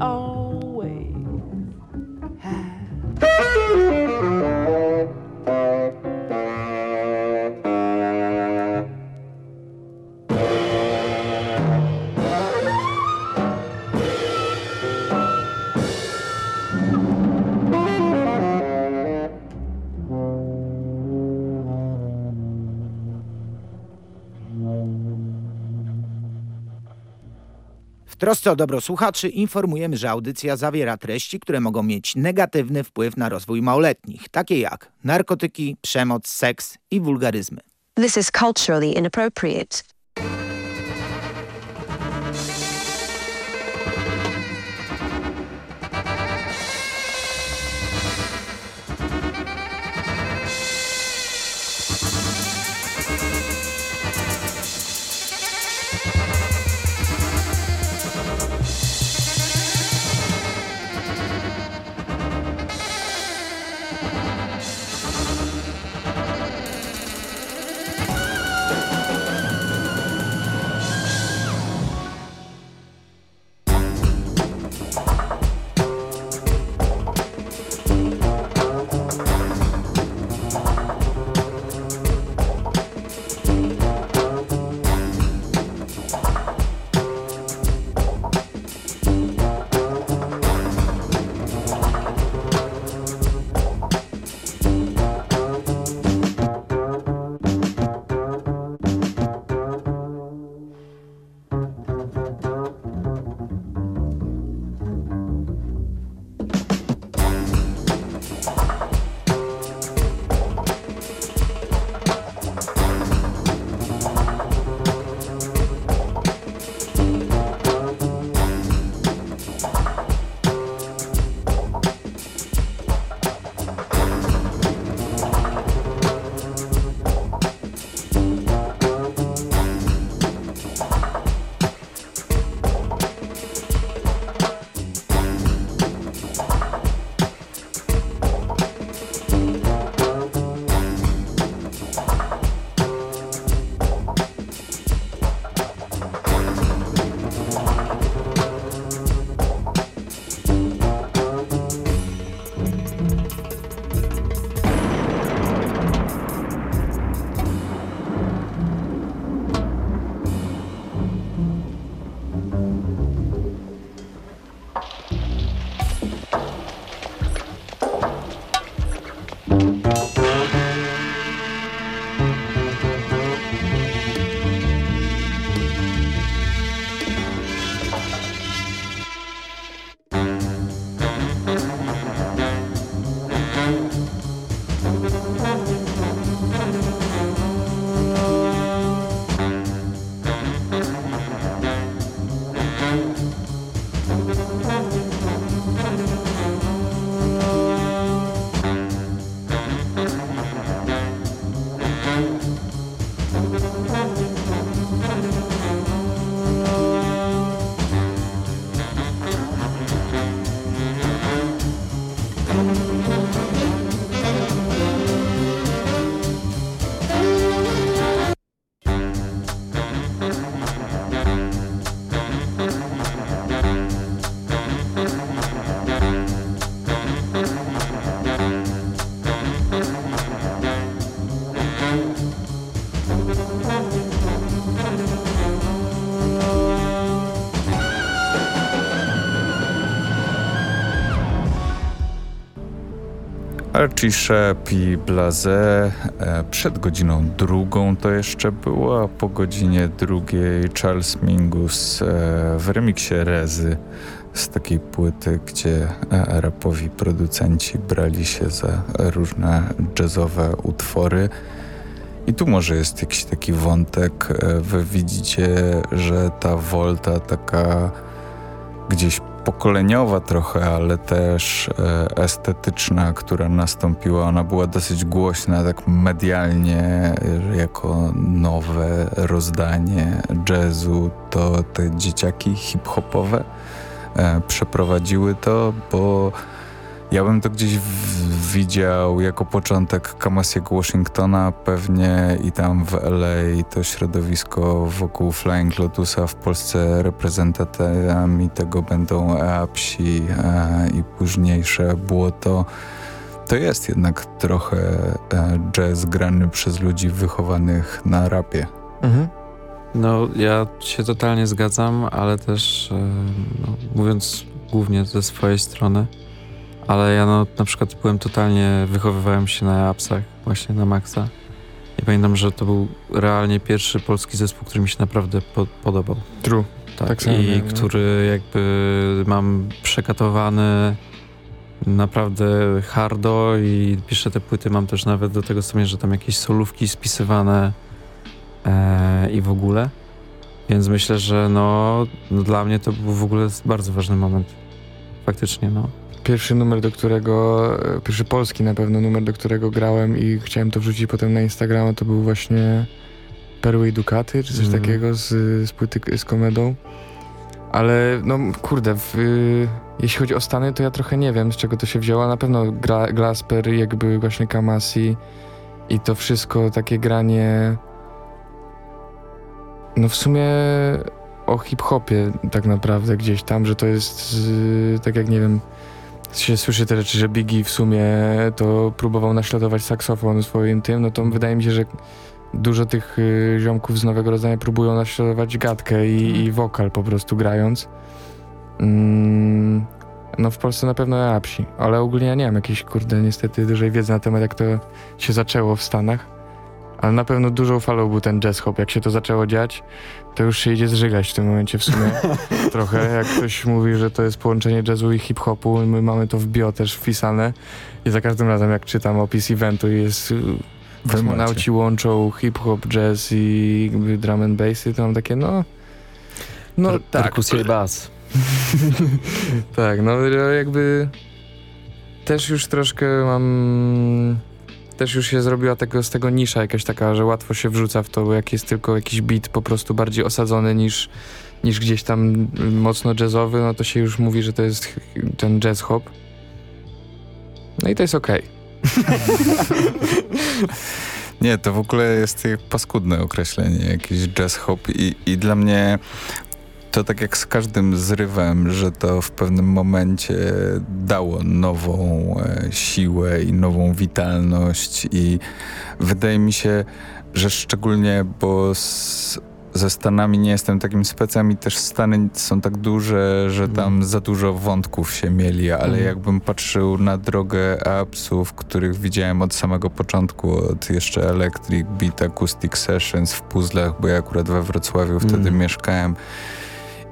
Oh. Trosce o dobro słuchaczy informujemy, że audycja zawiera treści, które mogą mieć negatywny wpływ na rozwój małoletnich, takie jak narkotyki, przemoc, seks i wulgaryzmy. This is culturally inappropriate. Archiszep i Blaze przed godziną drugą to jeszcze było, a po godzinie drugiej Charles Mingus e, w remiksie Rezy z takiej płyty, gdzie e, rapowi producenci brali się za różne jazzowe utwory. I tu może jest jakiś taki wątek. E, wy widzicie, że ta Volta taka gdzieś pokoleniowa trochę, ale też e, estetyczna, która nastąpiła. Ona była dosyć głośna, tak medialnie, jako nowe rozdanie jazzu. To te dzieciaki hip-hopowe e, przeprowadziły to, bo Ja bym to gdzieś widział jako początek Kamasiego Washingtona pewnie i tam w LA to środowisko wokół Flying Lotusa w Polsce reprezentatami tego będą Eapsi e, i późniejsze Błoto. To jest jednak trochę e, jazz grany przez ludzi wychowanych na rapie. Mhm. No, ja się totalnie zgadzam, ale też e, no, mówiąc głównie ze swojej strony, ale ja no, na przykład byłem totalnie, wychowywałem się na apsach, właśnie na Maxa. I pamiętam, że to był realnie pierwszy polski zespół, który mi się naprawdę po podobał. True. Tak, Tak samo i no. który jakby mam przekatowany naprawdę hardo i piszę te płyty, mam też nawet do tego stopnia, że tam jakieś solówki spisywane e, i w ogóle. Więc myślę, że no, no dla mnie to był w ogóle bardzo ważny moment. Faktycznie, no. Pierwszy numer, do którego, e, pierwszy polski na pewno numer, do którego grałem i chciałem to wrzucić potem na Instagrama, to był właśnie Perły i Dukaty, czy coś Mhm. takiego z, z płyty z komedą. Ale no kurde, w, y, jeśli chodzi o Stany, to ja trochę nie wiem, z czego to się wzięło. Na pewno gra, Glasper, jakby właśnie Kamasi i to wszystko, takie granie no w sumie o hip-hopie tak naprawdę gdzieś tam, że to jest y, tak jak nie wiem, się słyszy te rzeczy, że Biggie w sumie to próbował naśladować saksofon swoim tym, no to wydaje mi się, że dużo tych y, ziomków z nowego rodzaju próbują naśladować gadkę i, i wokal po prostu grając. Mm, no w Polsce na pewno rapsi, ale ogólnie ja nie mam jakiejś, kurde, niestety dużej wiedzy na temat, jak to się zaczęło w Stanach. Ale na pewno dużą falą był ten jazz hop. Jak się to zaczęło dziać, to już się idzie zżygać w tym momencie w sumie. Trochę. Jak ktoś mówi, że to jest połączenie jazzu i hip-hopu, my mamy to w bio też wpisane. I za każdym razem, jak czytam opis eventu, jest y, kosmonauci łączą hip-hop, jazz i drum and bassy, to mam takie, no... No Per- tak. Perkusja i bas. tak, no jakby też już troszkę mam... Też już się zrobiła tego, z tego nisza jakaś taka, że łatwo się wrzuca w to, jak jest tylko jakiś beat po prostu bardziej osadzony niż, niż gdzieś tam mocno jazzowy, no to się już mówi, że to jest ten jazz hop. No i to jest okej. Nie, to w ogóle jest paskudne określenie, jakiś jazz hop i, i dla mnie to tak jak z każdym zrywem, że to w pewnym momencie dało nową e, siłę i nową witalność i wydaje mi się, że szczególnie, bo z, ze Stanami nie jestem takim specem i też Stany są tak duże, że tam za dużo wątków się mieli, ale Mhm. jakbym patrzył na drogę apsów, których widziałem od samego początku, od jeszcze Electric Beat Acoustic Sessions w puzzlach, bo ja akurat we Wrocławiu wtedy Mhm. mieszkałem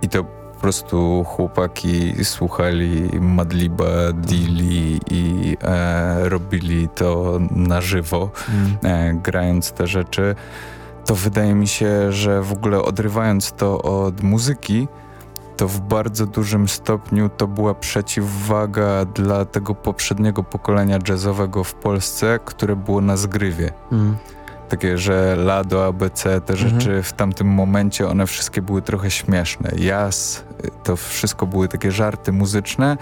i to po prostu chłopaki słuchali Madliba, Dili i e, robili to na żywo Mm. e, grając te rzeczy, to wydaje mi się, że w ogóle odrywając to od muzyki, to w bardzo dużym stopniu to była przeciwwaga dla tego poprzedniego pokolenia jazzowego w Polsce, które było na zgrywie. Mm. Takie, że Lado, ABC, te Mhm. rzeczy w tamtym momencie, one wszystkie były trochę śmieszne. Jas, y, to wszystko były takie żarty muzyczne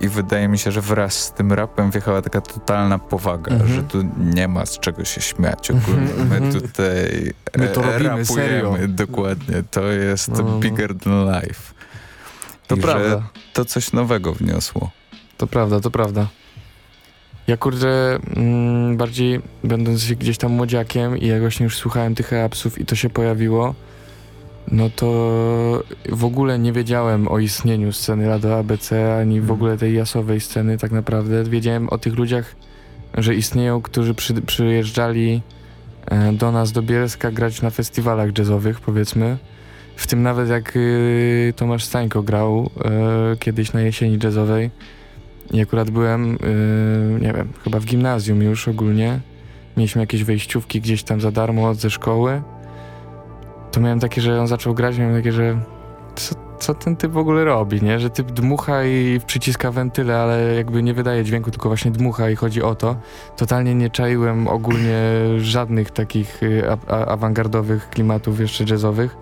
i wydaje mi się, że wraz z tym rapem wjechała taka totalna powaga, Mhm. że tu nie ma z czego się śmiać ogólnie. Mhm, My mhm. tutaj My to e, robimy, rapujemy, serio. dokładnie. To jest No, bigger than life. To I prawda. to coś nowego wniosło. To prawda, to prawda. Ja kurde, mm, bardziej będąc gdzieś tam młodziakiem i jak właśnie już słuchałem tych apsów i to się pojawiło, no to w ogóle nie wiedziałem o istnieniu sceny Lado ABC, ani w Mhm. ogóle tej jasowej sceny tak naprawdę. Wiedziałem o tych ludziach, że istnieją, którzy przy, przyjeżdżali e, do nas do Bielska grać na festiwalach jazzowych, powiedzmy. W tym nawet jak y, Tomasz Stańko grał e, kiedyś na jesieni jazzowej. I akurat byłem, y, nie wiem, chyba w gimnazjum już ogólnie. Mieliśmy jakieś wejściówki gdzieś tam za darmo ze szkoły. To miałem takie, że on zaczął grać, miałem takie, że co, co ten typ w ogóle robi, nie? Że typ dmucha i przyciska wentyle, ale jakby nie wydaje dźwięku, tylko właśnie dmucha i chodzi o to. Totalnie nie czaiłem ogólnie żadnych takich y, a, a, awangardowych klimatów jeszcze jazzowych.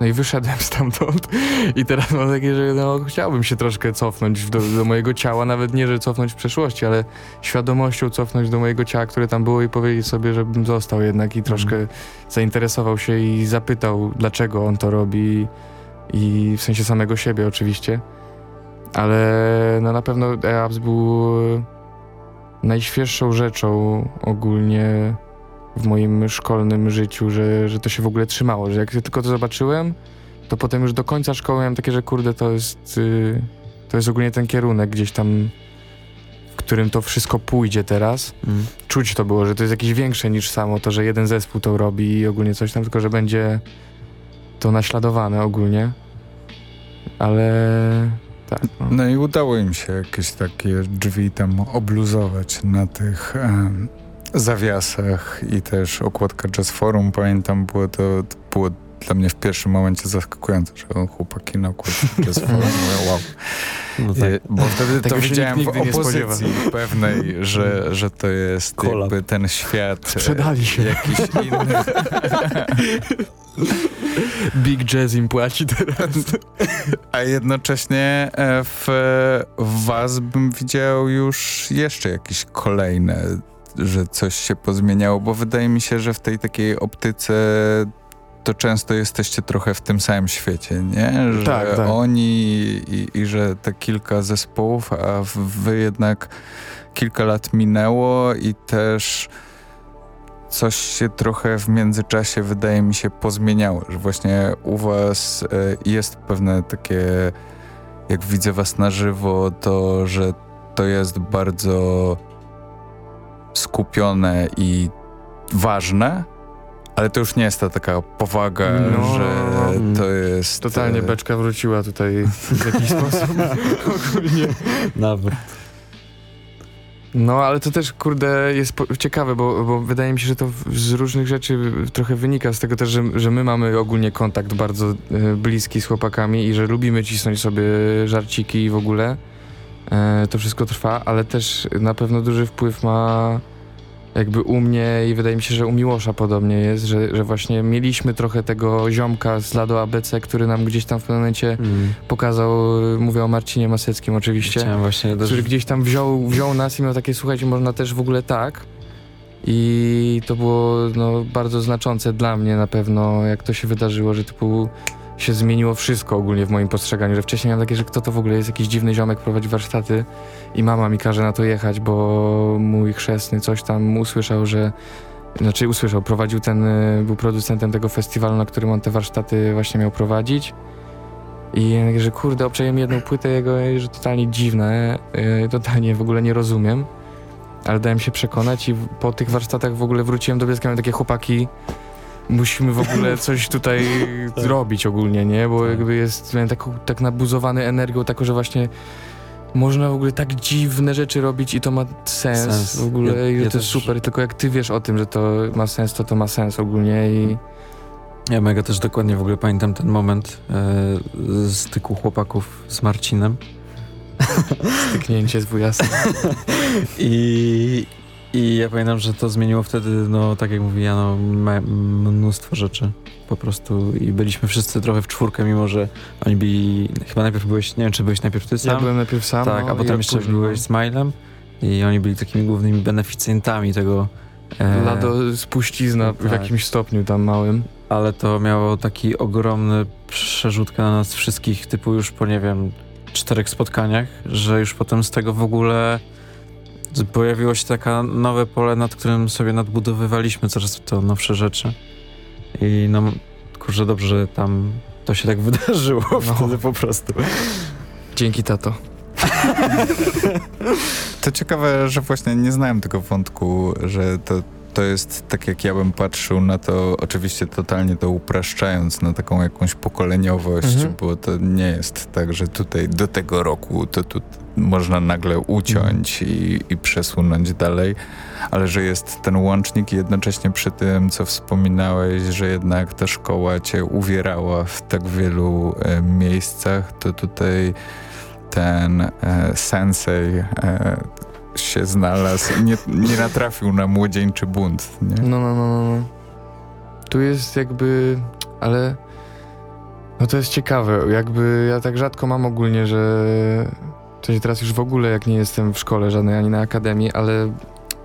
No i wyszedłem stamtąd i teraz mam takie, że no, chciałbym się troszkę cofnąć do, do mojego ciała, nawet nie, że cofnąć w przeszłości, ale świadomością cofnąć do mojego ciała, które tam było i powiedzieć sobie, żebym został jednak i troszkę zainteresował się i zapytał, dlaczego on to robi i w sensie samego siebie oczywiście. Ale no na pewno EAPS był najświeższą rzeczą ogólnie w moim szkolnym życiu, że, że to się w ogóle trzymało, że jak tylko to zobaczyłem, to potem już do końca szkoły miałem takie, że kurde, to jest, y, to jest ogólnie ten kierunek gdzieś tam, w którym to wszystko pójdzie teraz. Mm. Czuć to było, że to jest jakieś większe niż samo to, że jeden zespół to robi i ogólnie coś tam, tylko że będzie to naśladowane ogólnie. Ale tak. No. No i udało im się jakieś takie drzwi tam obluzować na tych em, zawiasach i też okładka Jazz Forum, pamiętam, było to, to było dla mnie w pierwszym momencie zaskakujące, że chłopaki na okładce Jazz Forum, wow. No tak. E, Bo wtedy Tego to widziałem w opozycji pewnej, że, że to jest Kolab. jakby ten świat e, Sprzedali się. jakiś inny. Big Jazz im płaci teraz. A jednocześnie e, w, w was bym widział już jeszcze jakieś kolejne, że coś się pozmieniało, bo wydaje mi się, że w tej takiej optyce to często jesteście trochę w tym samym świecie, nie? Że Tak, tak. oni i, i że te kilka zespołów, a wy jednak kilka lat minęło i też coś się trochę w międzyczasie wydaje mi się pozmieniało, że właśnie u was e, jest pewne takie, jak widzę was na żywo, to że to jest bardzo skupione i ważne, ale to już nie jest ta taka powaga, No. że to jest... Totalnie e, beczka wróciła tutaj w jakiś sposób ogólnie. Nawet. No, ale to też, kurde, jest ciekawe, bo, bo wydaje mi się, że to z różnych rzeczy trochę wynika z tego też, że, że my mamy ogólnie kontakt bardzo e, bliski z chłopakami i że lubimy cisnąć sobie żarciki i w ogóle. E, to wszystko trwa, ale też na pewno duży wpływ ma jakby u mnie i wydaje mi się, że u Miłosza podobnie jest, że, że właśnie mieliśmy trochę tego ziomka z Lado ABC, który nam gdzieś tam w pewnym momencie Mm. pokazał, mówię o Marcinie Maseckim oczywiście Chciałem właśnie który gdzieś tam wziął, wziął nas i miał takie, słuchajcie, można też w ogóle tak. I to było no, bardzo znaczące dla mnie na pewno, jak to się wydarzyło, że typu się zmieniło wszystko ogólnie w moim postrzeganiu, że wcześniej miałem takie, że kto to w ogóle jest, jakiś dziwny ziomek prowadzi warsztaty i mama mi każe na to jechać, bo mój chrzestny coś tam usłyszał, że znaczy usłyszał, prowadził ten, y, był producentem tego festiwalu, na którym on te warsztaty właśnie miał prowadzić. I że kurde, obczaiłem jedną płytę jego, że totalnie dziwne, totalnie w ogóle nie rozumiem. Ale dałem się przekonać i po tych warsztatach w ogóle wróciłem do Bielska, miałem takie chłopaki, musimy w ogóle coś tutaj zrobić ogólnie, nie? Bo Tak. jakby jest, taką, tak nabuzowany energią, taką, że właśnie można w ogóle tak dziwne rzeczy robić i to ma sens, Sens. w ogóle Ja- i ja to jest super, tylko jak ty wiesz o tym, że to ma sens, to to ma sens ogólnie i Ja mega też dokładnie w ogóle pamiętam ten moment e, styku chłopaków z Marcinem. styknięcie z wujasem. I, I ja pamiętam, że to zmieniło wtedy, no tak jak mówi Jano, ma- mnóstwo rzeczy po prostu i byliśmy wszyscy trochę w czwórkę, mimo że oni byli, chyba najpierw byłeś, nie wiem czy byłeś najpierw ty sam, Ja byłem najpierw sam, tak, no, a potem jeszcze później, byłeś z Milem i oni byli takimi głównymi beneficjentami tego. e, Lado spuścizna w tak. jakimś stopniu tam małym. ale to miało taki ogromny przerzutkę na nas wszystkich, typu już po, nie wiem, czterech spotkaniach, że już potem z tego w ogóle pojawiło się takie nowe pole, nad którym sobie nadbudowywaliśmy coraz to nowsze rzeczy. I no, kurczę, dobrze, że tam to się tak wydarzyło No. wtedy po prostu. Dzięki tato. To ciekawe, że właśnie nie znałem tego wątku, że to, to jest tak jak ja bym patrzył na to, oczywiście totalnie to upraszczając na taką jakąś pokoleniowość, Mhm. bo to nie jest tak, że tutaj do tego roku to tu można nagle uciąć i, i przesunąć dalej, ale że jest ten łącznik i jednocześnie przy tym, co wspominałeś, że jednak ta szkoła cię uwierała w tak wielu e, miejscach, to tutaj ten e, sensei e, się znalazł, nie, nie natrafił na młodzieńczy bunt, nie? No, no, no, no. no. Tu jest jakby, ale No to jest ciekawe, jakby ja tak rzadko mam ogólnie, że to się teraz już w ogóle jak nie jestem w szkole żadnej ani na akademii, ale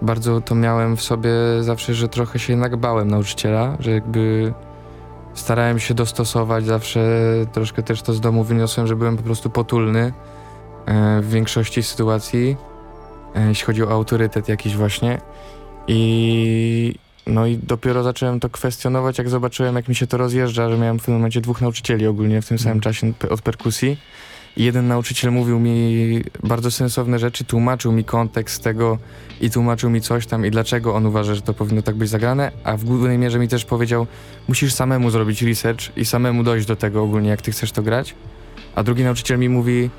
bardzo to miałem w sobie zawsze, że trochę się jednak bałem nauczyciela, że jakby starałem się dostosować zawsze, troszkę też to z domu wyniosłem, że byłem po prostu potulny e, w większości sytuacji, jeśli chodzi o autorytet jakiś właśnie i no i dopiero zacząłem to kwestionować, jak zobaczyłem, jak mi się to rozjeżdża, że miałem w tym momencie dwóch nauczycieli ogólnie w tym samym czasie od perkusji. I jeden nauczyciel mówił mi bardzo sensowne rzeczy, tłumaczył mi kontekst tego i tłumaczył mi coś tam i dlaczego on uważa, że to powinno tak być zagrane, a w głównej mierze mi też powiedział, musisz samemu zrobić research i samemu dojść do tego ogólnie, jak ty chcesz to grać. A drugi nauczyciel mi mówi,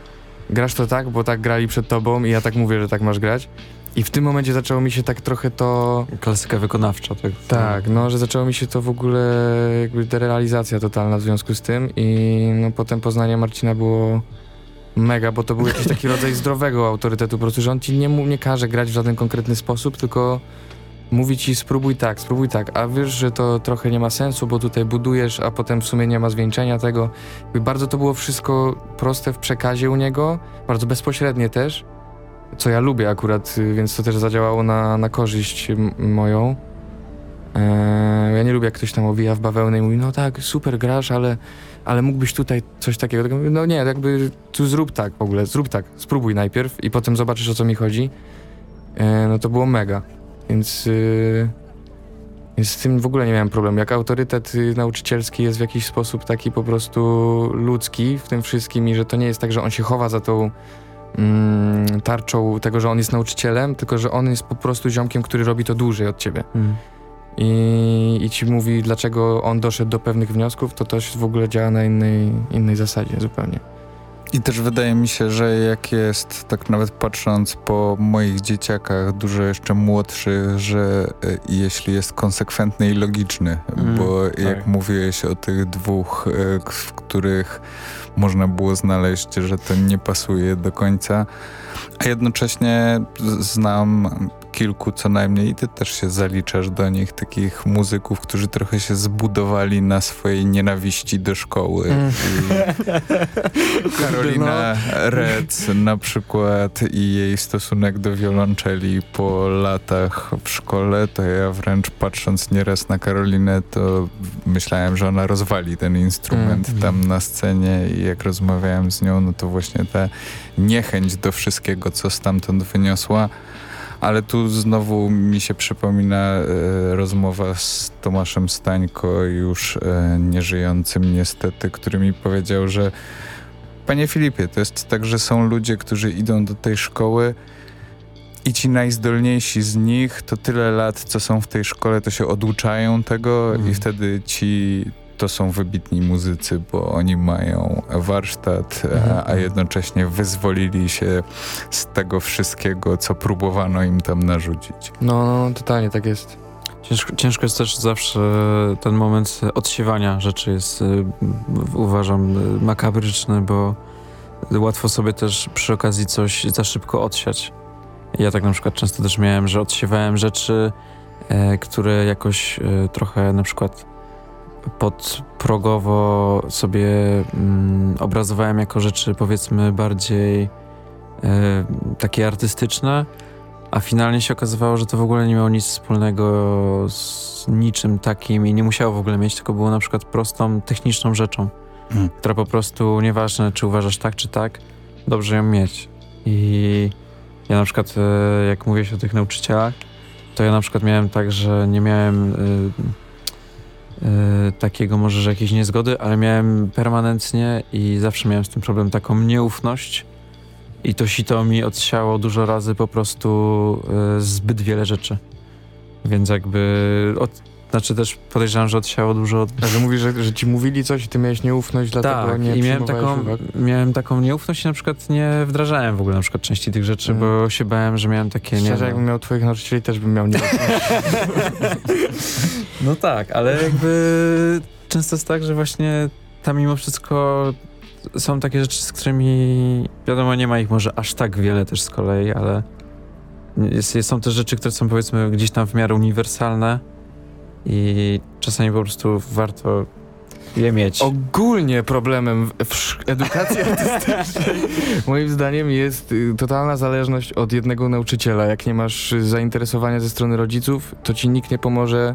grasz to tak, bo tak grali przed tobą i ja tak mówię, że tak masz grać. I w tym momencie zaczęło mi się tak trochę to Klasyka wykonawcza. Tak, tak, no, że zaczęło mi się to w ogóle jakby derealizacja totalna w związku z tym i no potem poznanie Marcina było mega, bo to był jakiś taki rodzaj zdrowego autorytetu, po prostu, że on ci nie, nie każe grać w żaden konkretny sposób, tylko mówi ci spróbuj tak, spróbuj tak, a wiesz, że to trochę nie ma sensu, bo tutaj budujesz, a potem w sumie nie ma zwieńczenia tego. Bardzo to było wszystko proste w przekazie u niego, bardzo bezpośrednie też, co ja lubię akurat, y, więc to też zadziałało na, na korzyść moją. Eee, ja nie lubię, jak ktoś tam owija w bawełnę i mówi, no tak, super grasz, ale, ale mógłbyś tutaj coś takiego. Tak No nie, jakby tu zrób tak w ogóle, zrób tak, spróbuj najpierw i potem zobaczysz, o co mi chodzi. Eee, no to było mega, więc, yy, więc z tym w ogóle nie miałem problemu. Jak autorytet y, nauczycielski jest w jakiś sposób taki po prostu ludzki w tym wszystkim i że to nie jest tak, że on się chowa za tą mm, tarczą tego, że on jest nauczycielem, tylko że on jest po prostu ziomkiem, który robi to dłużej od ciebie Mm. i, i ci mówi, dlaczego on doszedł do pewnych wniosków, to to się w ogóle działa na innej, innej zasadzie zupełnie. I też wydaje mi się, że jak jest, tak nawet patrząc po moich dzieciakach, dużo jeszcze młodszych, że e, jeśli jest konsekwentny i logiczny, Mm, bo tak. jak mówiłeś o tych dwóch, e, w których można było znaleźć, że to nie pasuje do końca, a jednocześnie znam kilku co najmniej i ty też się zaliczasz do nich, takich muzyków, którzy trochę się zbudowali na swojej nienawiści do szkoły. Mm. Karolina Rec na przykład i jej stosunek do wiolonczeli po latach w szkole, to ja wręcz patrząc nieraz na Karolinę, to myślałem, że ona rozwali ten instrument Mm. tam na scenie i jak rozmawiałem z nią, no to właśnie ta niechęć do wszystkiego, co stamtąd wyniosła. Ale tu znowu mi się przypomina e, rozmowa z Tomaszem Stańko, już e, nieżyjącym niestety, który mi powiedział, że Panie Filipie, to jest tak, że są ludzie, którzy idą do tej szkoły i ci najzdolniejsi z nich to tyle lat, co są w tej szkole, to się oduczają tego Mhm. i wtedy ci to są wybitni muzycy, bo oni mają warsztat, Mhm. a, a jednocześnie wyzwolili się z tego wszystkiego, co próbowano im tam narzucić. No, no, totalnie tak jest. Ciężko, ciężko jest też zawsze ten moment odsiewania rzeczy jest, y, uważam, y, makabryczny, bo łatwo sobie też przy okazji coś za szybko odsiać. Ja tak na przykład często też miałem, że odsiewałem rzeczy, e, które jakoś e, trochę na przykład podprogowo sobie mm, obrazowałem jako rzeczy powiedzmy bardziej e, takie artystyczne, a finalnie się okazywało, że to w ogóle nie miało nic wspólnego z niczym takim i nie musiało w ogóle mieć, tylko było na przykład prostą, techniczną rzeczą, Mm. która po prostu, nieważne czy uważasz tak czy tak, dobrze ją mieć. I ja na przykład, e, jak mówię o tych nauczycielach, to ja na przykład miałem tak, że nie miałem e, takiego może, że jakiejś niezgody, ale miałem permanentnie i zawsze miałem z tym problem taką nieufność i to sito mi odsiało dużo razy po prostu e, zbyt wiele rzeczy. Więc jakby, od, znaczy też podejrzewam, że odsiało dużo od... Że mówisz, że, że ci mówili coś i ty miałeś nieufność, dlatego Tak, nie i miałem taką, uwag? miałem taką nieufność i na przykład nie wdrażałem w ogóle na przykład części tych rzeczy, Mm. bo się bałem, że miałem takie... nie Szczerze, no. jakbym miał twoich nauczycieli, też bym miał nieufność. No tak, ale jakby często jest tak, że właśnie tam mimo wszystko są takie rzeczy, z którymi wiadomo, nie ma ich może aż tak wiele też z kolei, ale jest, jest, są też rzeczy, które są powiedzmy gdzieś tam w miarę uniwersalne i czasami po prostu warto je mieć. Ogólnie problemem w, edukacji artystycznej moim zdaniem jest y, totalna zależność od jednego nauczyciela. Jak nie masz zainteresowania ze strony rodziców, to ci nikt nie pomoże,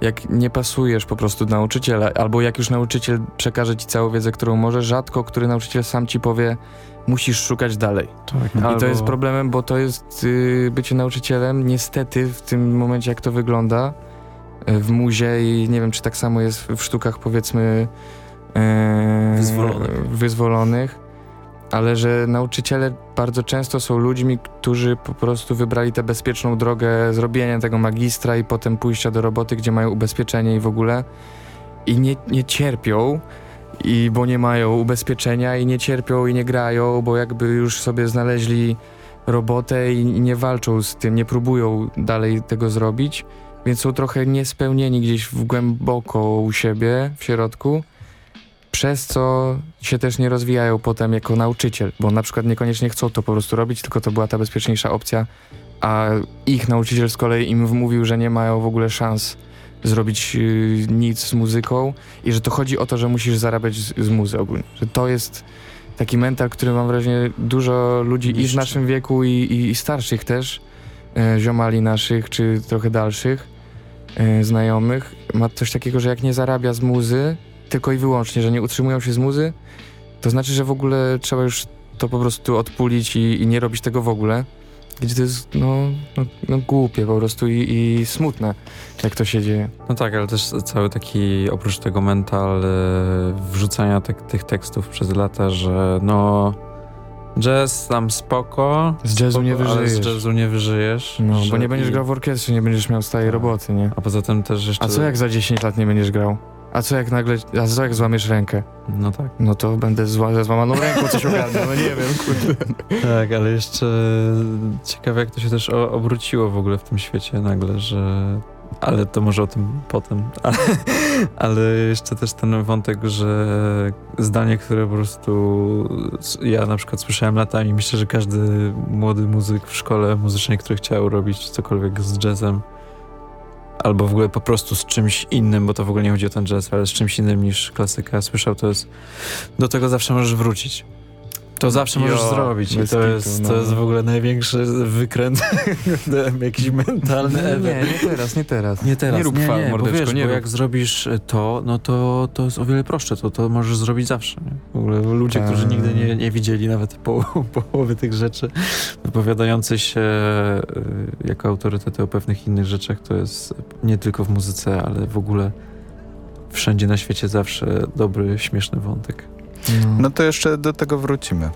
jak nie pasujesz po prostu do nauczyciela. Albo jak już nauczyciel przekaże ci całą wiedzę, którą może, rzadko który nauczyciel sam ci powie, musisz szukać dalej. Tak, I to jest problemem, bo to jest y, bycie nauczycielem, niestety w tym momencie jak to wygląda w muzie i nie wiem czy tak samo jest w, w sztukach powiedzmy e, Wyzwolonych. wyzwolonych, ale że nauczyciele bardzo często są ludźmi, którzy po prostu wybrali tę bezpieczną drogę zrobienia tego magistra i potem pójścia do roboty, gdzie mają ubezpieczenie i w ogóle i nie, nie cierpią i bo nie mają ubezpieczenia i nie cierpią i nie grają, bo jakby już sobie znaleźli robotę i nie walczą z tym, nie próbują dalej tego zrobić, więc są trochę niespełnieni gdzieś w głęboko u siebie w środku, przez co się też nie rozwijają potem jako nauczyciel, bo na przykład niekoniecznie chcą to po prostu robić, tylko to była ta bezpieczniejsza opcja, a ich nauczyciel z kolei im wmówił, że nie mają w ogóle szans zrobić yy, nic z muzyką i że to chodzi o to, że musisz zarabiać z, z muzy ogólnie. Że to jest taki mental, który mam wrażenie dużo ludzi i w naszym wieku i, i, i starszych też, e, ziomali naszych, czy trochę dalszych e, znajomych, ma coś takiego, że jak nie zarabia z muzy, tylko i wyłącznie, że nie utrzymują się z muzy, to znaczy, że w ogóle trzeba już to po prostu odpulić i, i nie robić tego w ogóle. Gdzie to jest, no, no, no głupie po prostu i, i smutne, jak to się dzieje. No tak, ale też cały taki, oprócz tego mental e, wrzucania te, tych tekstów przez lata, że no jazz tam spoko, Z jazzu nie spoko, ale wyżyjesz. z jazzu nie wyżyjesz. No, bo nie będziesz i- grał w orkiestrze, nie będziesz miał stałej Tak. roboty, nie? A poza tym też jeszcze... A co jak za 10 lat nie będziesz grał? A co jak nagle, a co jak złamiesz rękę? No tak. No to będę zła, ze złamaną ręką coś ogarnął, no nie wiem, kurde. Tak, ale jeszcze ciekawe jak to się też obróciło w ogóle w tym świecie nagle, że... Ale to może o tym potem. Ale, ale jeszcze też ten wątek, że zdanie, które po prostu ja na przykład słyszałem latami, myślę, że każdy młody muzyk w szkole muzycznej, który chciał robić cokolwiek z jazzem, albo w ogóle po prostu z czymś innym, bo to w ogóle nie chodzi o ten jazz, ale z czymś innym niż klasyka słyszał, to jest do tego zawsze możesz wrócić. To zawsze możesz Jo, zrobić i to jest, no. to jest w ogóle największy wykręt, jakiś mentalny Nie, nie, nie teraz, nie teraz. Nie teraz, Nie rób nie, chwal, nie, bo mordeczko, wiesz, nie bo rób. jak zrobisz to, no to, to jest o wiele prostsze, to, to możesz zrobić zawsze. Nie? W ogóle ludzie, Tak. którzy nigdy nie, nie widzieli nawet po, połowy tych rzeczy, wypowiadający się y, jako autorytety o pewnych innych rzeczach, to jest nie tylko w muzyce, ale w ogóle wszędzie na świecie zawsze dobry, śmieszny wątek. No to jeszcze do tego wrócimy.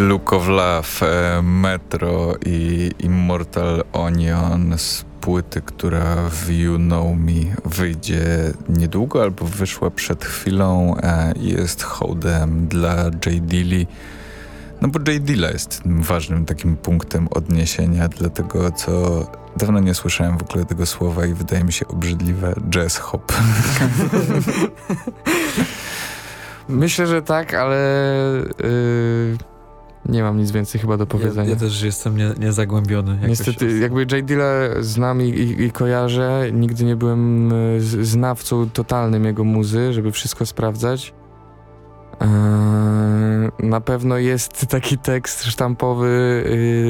Look of Love, e, Metro i Immortal Onion z płyty, która w You Know Me wyjdzie niedługo albo wyszła przed chwilą i jest hołdem dla J. Dilly. No bo J. Dilla jest ważnym takim punktem odniesienia dla tego, co dawno nie słyszałem w ogóle tego słowa i wydaje mi się obrzydliwe, jazz hop. Myślę, że tak, ale yy, nie mam nic więcej chyba do Ja, powiedzenia. ja też jestem nie, niezagłębiony. Niestety, jakby J. Dilla znam i, i, i kojarzę, nigdy nie byłem z- znawcą totalnym jego muzy, żeby wszystko sprawdzać. Eee, na pewno jest taki tekst sztampowy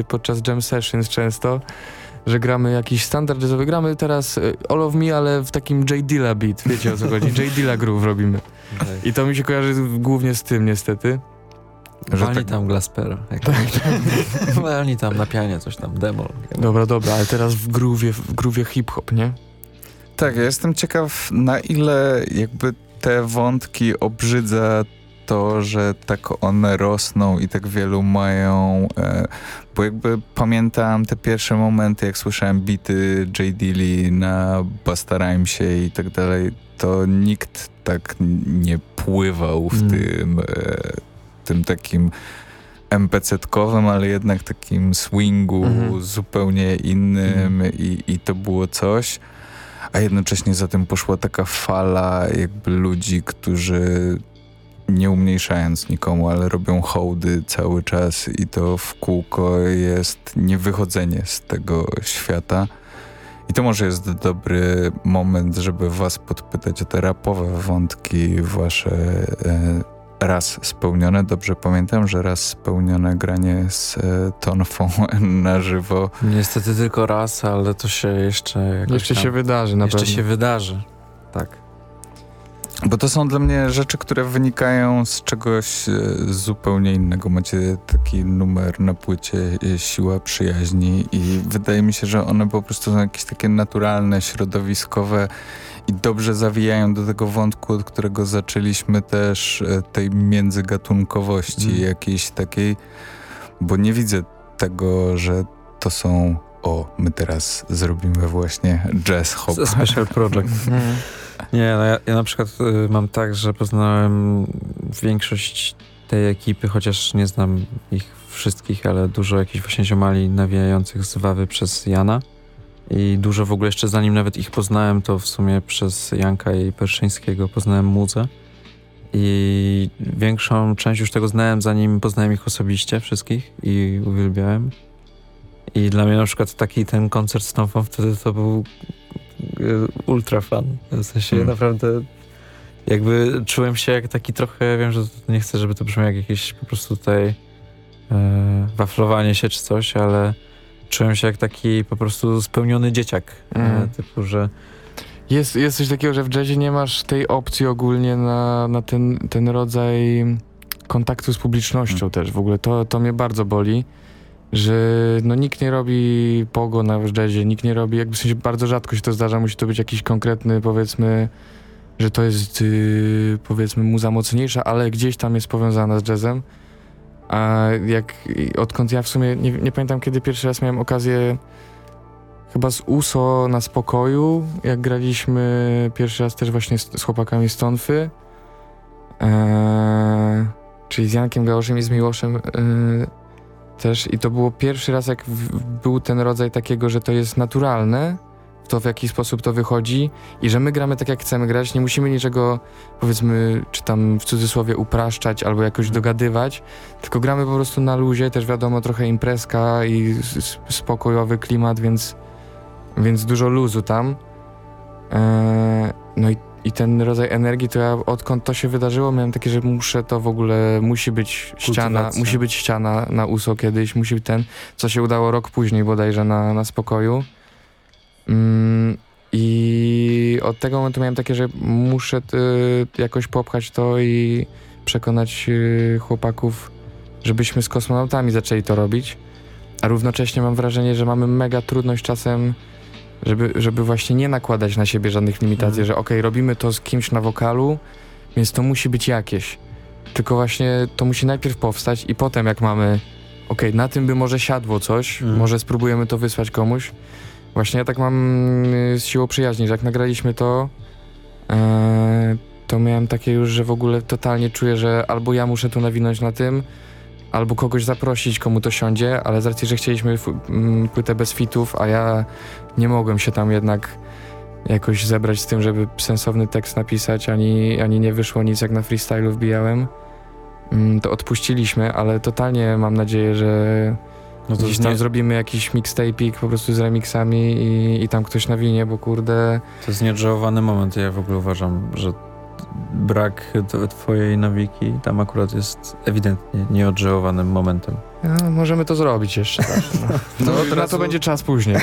y, podczas jam sessions często, że gramy jakiś standard jazzowy, gramy teraz y, All of Me, ale w takim J. Dilla beat, wiecie o co chodzi, J. Dilla groove robimy. I to mi się kojarzy głównie z tym niestety. Że Walnij tak- tam Glaspera. Jak Walnij tam na pianie coś tam, demol. Dobra, dobra, ale teraz w groove'ie, w groove'ie hip-hop, nie? Tak, ja jestem ciekaw, na ile jakby te wątki obrzydza to, że tak one rosną i tak wielu mają, e, bo jakby pamiętam te pierwsze momenty, jak słyszałem bity J. Dilly na Basta Rhymesie i tak dalej, to nikt tak nie pływał w Mm. tym, e, tym takim MPC-tkowym, ale jednak takim swingu Mhm. zupełnie innym i, i to było coś. A jednocześnie za tym poszła taka fala jakby ludzi, którzy nie umniejszając nikomu, ale robią hołdy cały czas i to w kółko jest niewychodzenie z tego świata. I to może jest dobry moment, żeby was podpytać o te rapowe wątki wasze e, raz spełnione. Dobrze pamiętam, że raz spełnione granie z e, tonfą na żywo. Niestety tylko raz, ale to się jeszcze jakoś Jeszcze tam, się wydarzy na Jeszcze pewno. się wydarzy. Tak. Bo to są dla mnie rzeczy, które wynikają z czegoś e, zupełnie innego. Macie taki numer na płycie e, Siła Przyjaźni i wydaje mi się, że one po prostu są jakieś takie naturalne, środowiskowe i dobrze zawijają do tego wątku, od którego zaczęliśmy też e, tej międzygatunkowości Mm. jakiejś takiej, bo nie widzę tego, że to są o, my teraz zrobimy właśnie jazz hop. Special project. Mhm. Nie, no ja, ja na przykład y, mam tak, że poznałem większość tej ekipy, chociaż nie znam ich wszystkich, ale dużo jakichś właśnie ziomali nawijających z Wawy przez Jana. I dużo w ogóle jeszcze zanim nawet ich poznałem, to w sumie przez Janka i Perszyńskiego poznałem muzę. I większą część już tego znałem, zanim poznałem ich osobiście wszystkich i uwielbiałem. I dla mnie na przykład taki ten koncert z Tomfą wtedy to był y, ultra fan. W sensie Mm. naprawdę jakby czułem się jak taki trochę, wiem, że nie chcę, żeby to brzmiało jak jakieś po prostu tutaj e, waflowanie się czy coś, ale czułem się jak taki po prostu spełniony dzieciak. Mm. E, typu, że Jest, jest coś takiego, że w jazzie nie masz tej opcji ogólnie na, na ten, ten rodzaj kontaktu z publicznością Hmm. też. W ogóle to, to mnie bardzo boli, że no nikt nie robi pogo na jazzie, nikt nie robi, jakby w sensie bardzo rzadko się to zdarza, musi to być jakiś konkretny powiedzmy, że to jest yy, powiedzmy muza mocniejsza, ale gdzieś tam jest powiązana z jazzem. A jak odkąd ja w sumie nie, nie pamiętam kiedy pierwszy raz miałem okazję chyba z USO na spokoju, jak graliśmy pierwszy raz też właśnie z, z chłopakami z Tonfy. Eee, czyli z Jankiem Gałoszem i z Miłoszem eee, też. I to było pierwszy raz, jak w, był ten rodzaj takiego, że to jest naturalne, to w jaki sposób to wychodzi i że my gramy tak, jak chcemy grać. Nie musimy niczego, powiedzmy, czy tam w cudzysłowie upraszczać albo jakoś dogadywać, tylko gramy po prostu na luzie, też wiadomo, trochę imprezka i spokojowy klimat, więc, więc dużo luzu tam. Eee, no i, i ten rodzaj energii, to ja odkąd to się wydarzyło, miałem takie, że muszę to w ogóle, musi być ściana, Kultywacja. musi być ściana na USO kiedyś, musi być ten, co się udało rok później bodajże na, na spokoju. Mm, I od tego momentu miałem takie, że muszę y, jakoś popchać to i przekonać y, chłopaków, żebyśmy z kosmonautami zaczęli to robić. A równocześnie mam wrażenie, że mamy mega trudność czasem, żeby, żeby właśnie nie nakładać na siebie żadnych limitacji, Mhm. że okej, robimy to z kimś na wokalu, więc to musi być jakieś. tylko właśnie to musi najpierw powstać i potem jak mamy, okej, na tym by może siadło coś, Mm. może spróbujemy to wysłać komuś. Właśnie ja tak mam y, z siłą przyjaźni, że jak nagraliśmy to, e, to miałem takie już, że w ogóle totalnie czuję, że albo ja muszę tu nawinąć na tym, albo kogoś zaprosić, komu to siądzie, ale z racji, że chcieliśmy mm, płytę bez fitów, a ja nie mogłem się tam jednak jakoś zebrać z tym, żeby sensowny tekst napisać, ani, ani nie wyszło nic, jak na freestylu wbijałem, mm, to odpuściliśmy, ale totalnie mam nadzieję, że No to tam nie, zrobimy jakiś mixtape'ik po prostu z remixami i, i tam ktoś nawinie, bo kurde... to jest nieodżałowany moment. Ja w ogóle uważam, że brak twojej nawiki tam akurat jest ewidentnie nieodżałowanym momentem. No, możemy to zrobić jeszcze. Tak, no. To na razu- to będzie czas później.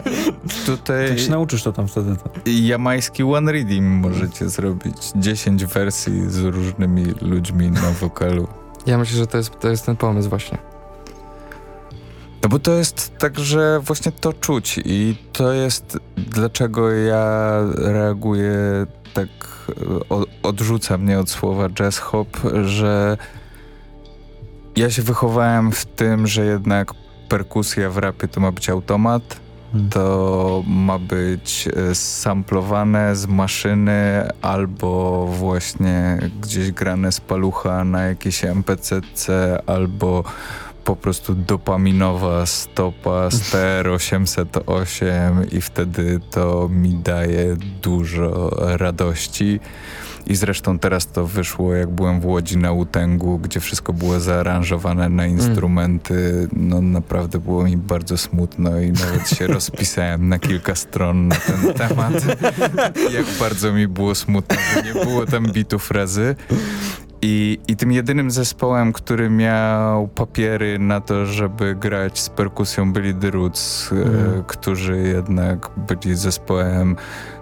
Tutaj Jak się nauczysz, to tam wtedy to. jamański One Redeem możecie zrobić. 10 wersji z różnymi ludźmi na wokalu. Ja myślę, że to jest, to jest ten pomysł właśnie. No bo to jest tak, że właśnie to czuć i to jest dlaczego ja reaguję tak, o, odrzuca mnie od słowa jazz hop, że ja się wychowałem w tym, że jednak perkusja w rapie to ma być automat, Hmm. to ma być e, samplowane z maszyny albo właśnie gdzieś grane z palucha na jakieś MPCC albo po prostu dopaminowa stopa z TR-808 i wtedy to mi daje dużo radości. I zresztą teraz to wyszło, jak byłem w Łodzi na Utęgu, gdzie wszystko było zaaranżowane na instrumenty. No naprawdę było mi bardzo smutno i nawet się rozpisałem na kilka stron na ten temat. jak bardzo mi było smutno, że nie było tam bitu frazy. I, I tym jedynym zespołem, który miał papiery na to, żeby grać z perkusją byli The Roots, Mhm. którzy jednak byli zespołem,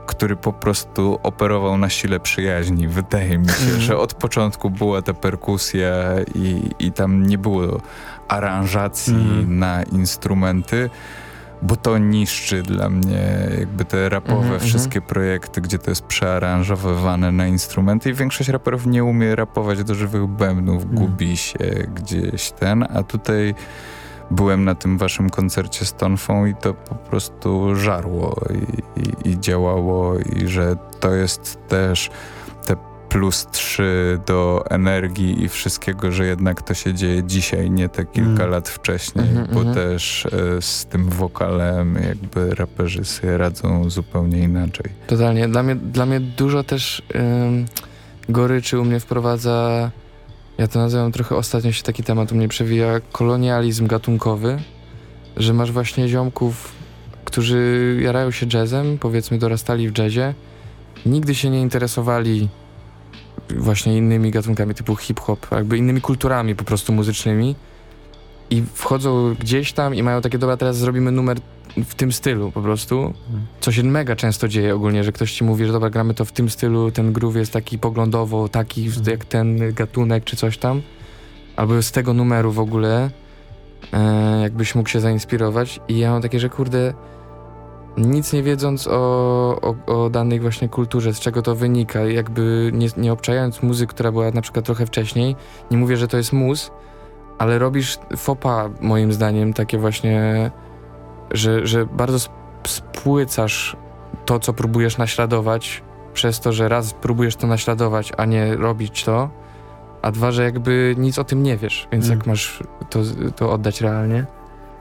który po prostu operował na sile przyjaźni. Wydaje mi się, Mhm. że od początku była ta perkusja i, i tam nie było aranżacji Mhm. na instrumenty. Bo to niszczy dla mnie jakby te rapowe Mhm, mhm. wszystkie projekty, gdzie to jest przearanżowywane na instrumenty i większość raperów nie umie rapować do żywych bębnów, Mhm. gubi się gdzieś ten, a tutaj byłem na tym waszym koncercie z Tonfą i to po prostu żarło i, i, i działało i że to jest też te plus trzy do energii i wszystkiego, że jednak to się dzieje dzisiaj, nie te kilka Mm. lat wcześniej, Mhm, bo mhm. też e, z tym wokalem jakby raperzy sobie radzą zupełnie inaczej. Totalnie. Dla mnie, dla mnie dużo też ym, goryczy u mnie wprowadza, ja to nazywam trochę ostatnio się taki temat u mnie przewija, kolonializm gatunkowy, że masz właśnie ziomków, którzy jarają się jazzem, powiedzmy dorastali w jazzie, nigdy się nie interesowali właśnie innymi gatunkami typu hip-hop, jakby innymi kulturami po prostu muzycznymi i wchodzą gdzieś tam i mają takie, dobra, teraz zrobimy numer w tym stylu po prostu, co się mega często dzieje ogólnie, że ktoś ci mówi, że dobra, gramy to w tym stylu, ten groove jest taki poglądowo, taki Mhm. jak ten gatunek czy coś tam, albo z tego numeru w ogóle, e, jakbyś mógł się zainspirować i ja mam takie, że kurde, nic nie wiedząc o, o, o danej właśnie kulturze, z czego to wynika, jakby nie, nie obczajając muzyk, która była na przykład trochę wcześniej, nie mówię, że to jest mus, ale robisz fopa moim zdaniem takie właśnie, że, że bardzo sp- spłycasz to, co próbujesz naśladować, przez to, że raz próbujesz to naśladować, a nie robić to, a dwa, że jakby nic o tym nie wiesz, więc Mm. jak masz to, to oddać realnie.